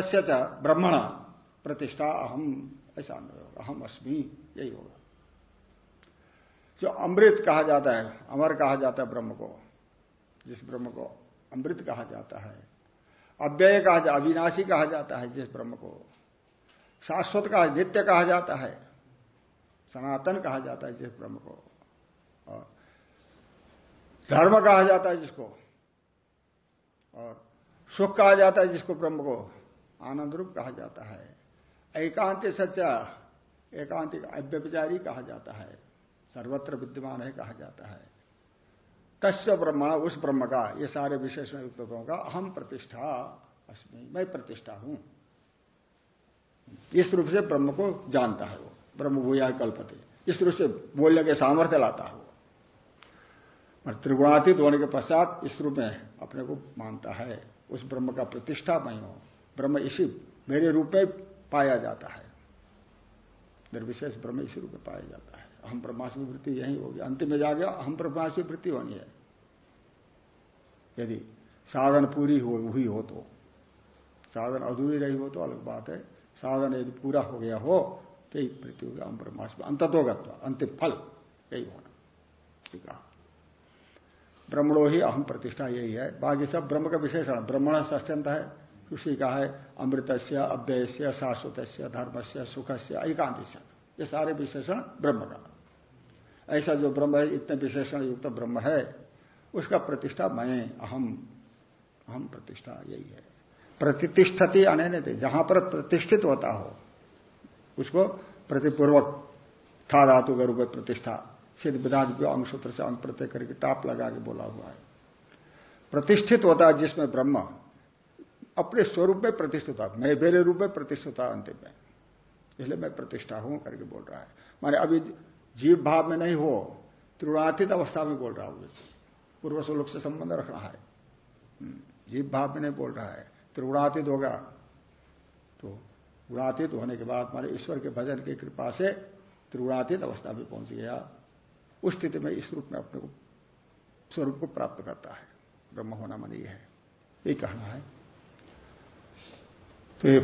ब्रह्मण, प्रतिष्ठा अहम ऐसा अहम अस्मी यही होगा जो अमृत कहा जाता है अमर कहा जाता है ब्रह्म को जिस ब्रह्म को अमृत कहा जाता है अव्यय कहा जाता अविनाशी कहा जाता है जिस ब्रह्म को शाश्वत कहा नित्य कहा जाता है सनातन कहा जाता है जिस ब्रह्म को और धर्म कहा जाता है जिसको और सुख कहा जाता है जिसको ब्रह्म को आनंद रूप कहा जाता है एकांत सच्चा एकांतिक अव्यचारी कहा जाता है सर्वत्र विद्यमान है कहा जाता है। कश्य ब्रह्म उस ब्रह्म का, ये सारे विशेषण युक्तों का अहम प्रतिष्ठा, अस्मि, मैं प्रतिष्ठा हूँ। इस रूप से ब्रह्म को जानता है वो ब्रह्म भूया कल्पते। इस रूप से बोलने के सामर्थ्य लाता है वो। त्रिगुणातीत होने के पश्चात इस रूप में अपने को मानता है। उस ब्रह्म का प्रतिष्ठा मैं हूँ। ब्रह्म इसी मेरे रूप में पाया जाता है। निर्विशेष ब्रह्म इसी रूप में पाया जाता है। हम ब्रह्मास्मि वृत्ति यही होगी। अंतिम में जाके हम ब्रह्मास्मि वृत्ति होनी है। यदि साधन पूरी हो, हुई हो तो। साधन अधूरी रही हो तो अलग बात है। साधन यदि पूरा हो गया हो तो यही वृत्ति होगी हम ब्रह्मास्मि अंततोगत्व, अंतिम फल, यही होना। ठीक है। ब्रह्मणो ही अहम प्रतिष्ठा यही है। बाकी सब ब्रह्म का विशेषण। ब्रह्मण ष्टंत है। उसी का है अमृत से अव्यय से शाश्वत से धर्म से सुख से एकांत ये सारे विशेषण ब्रह्म का। ऐसा जो ब्रह्म है, इतने विशेषण युक्त ब्रह्म है, उसका प्रतिष्ठा मैं, अहम अहम प्रतिष्ठा यही है। प्रतिष्ठती अने थे जहाँ पर प्रतिष्ठित होता हो, उसको प्रतिपूर्वक था धातु के में प्रतिष्ठा, सिद्ध विधान जो अंग सूत्र से अंग प्रत्यय करके टाप लगा के बोला हुआ है। प्रतिष्ठित होता है जिसमें ब्रह्म अपने स्वरूप में प्रतिष्ठित होता मैं मेरे रूप में प्रतिष्ठित होता अंतिम में। इसलिए मैं प्रतिष्ठा हूँ करके बोल रहा है। माने अभी जीव भाव में नहीं हो त्रिगुणातीत अवस्था में बोल रहा हूँ पूर्व स्वरूप से संबंध रख रहा है। हम्म, जीव भाव में नहीं बोल रहा है त्रिगुणातीत होगा। तो गुणातीत होने के बाद हमारे ईश्वर के भजन की कृपा से त्रिगुणातीत अवस्था में पहुँच गया। उस स्थिति में इस रूप में अपने को स्वरूप को प्राप्त करता है। ब्रह्म होना मन है। ये कहना है। तो ये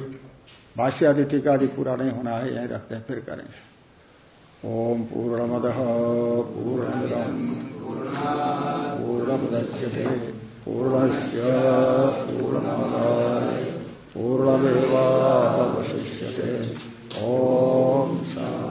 भाष्य आदि टीका आदि पूरा नहीं होना है यही रखते हैं फिर करेंगे। ॐ पूर्णमद पूर्णमद। पूर्णमुदच्यते। पूर्णश्य पूर्णमाद पूर्णमेवशिष्य ओ शांति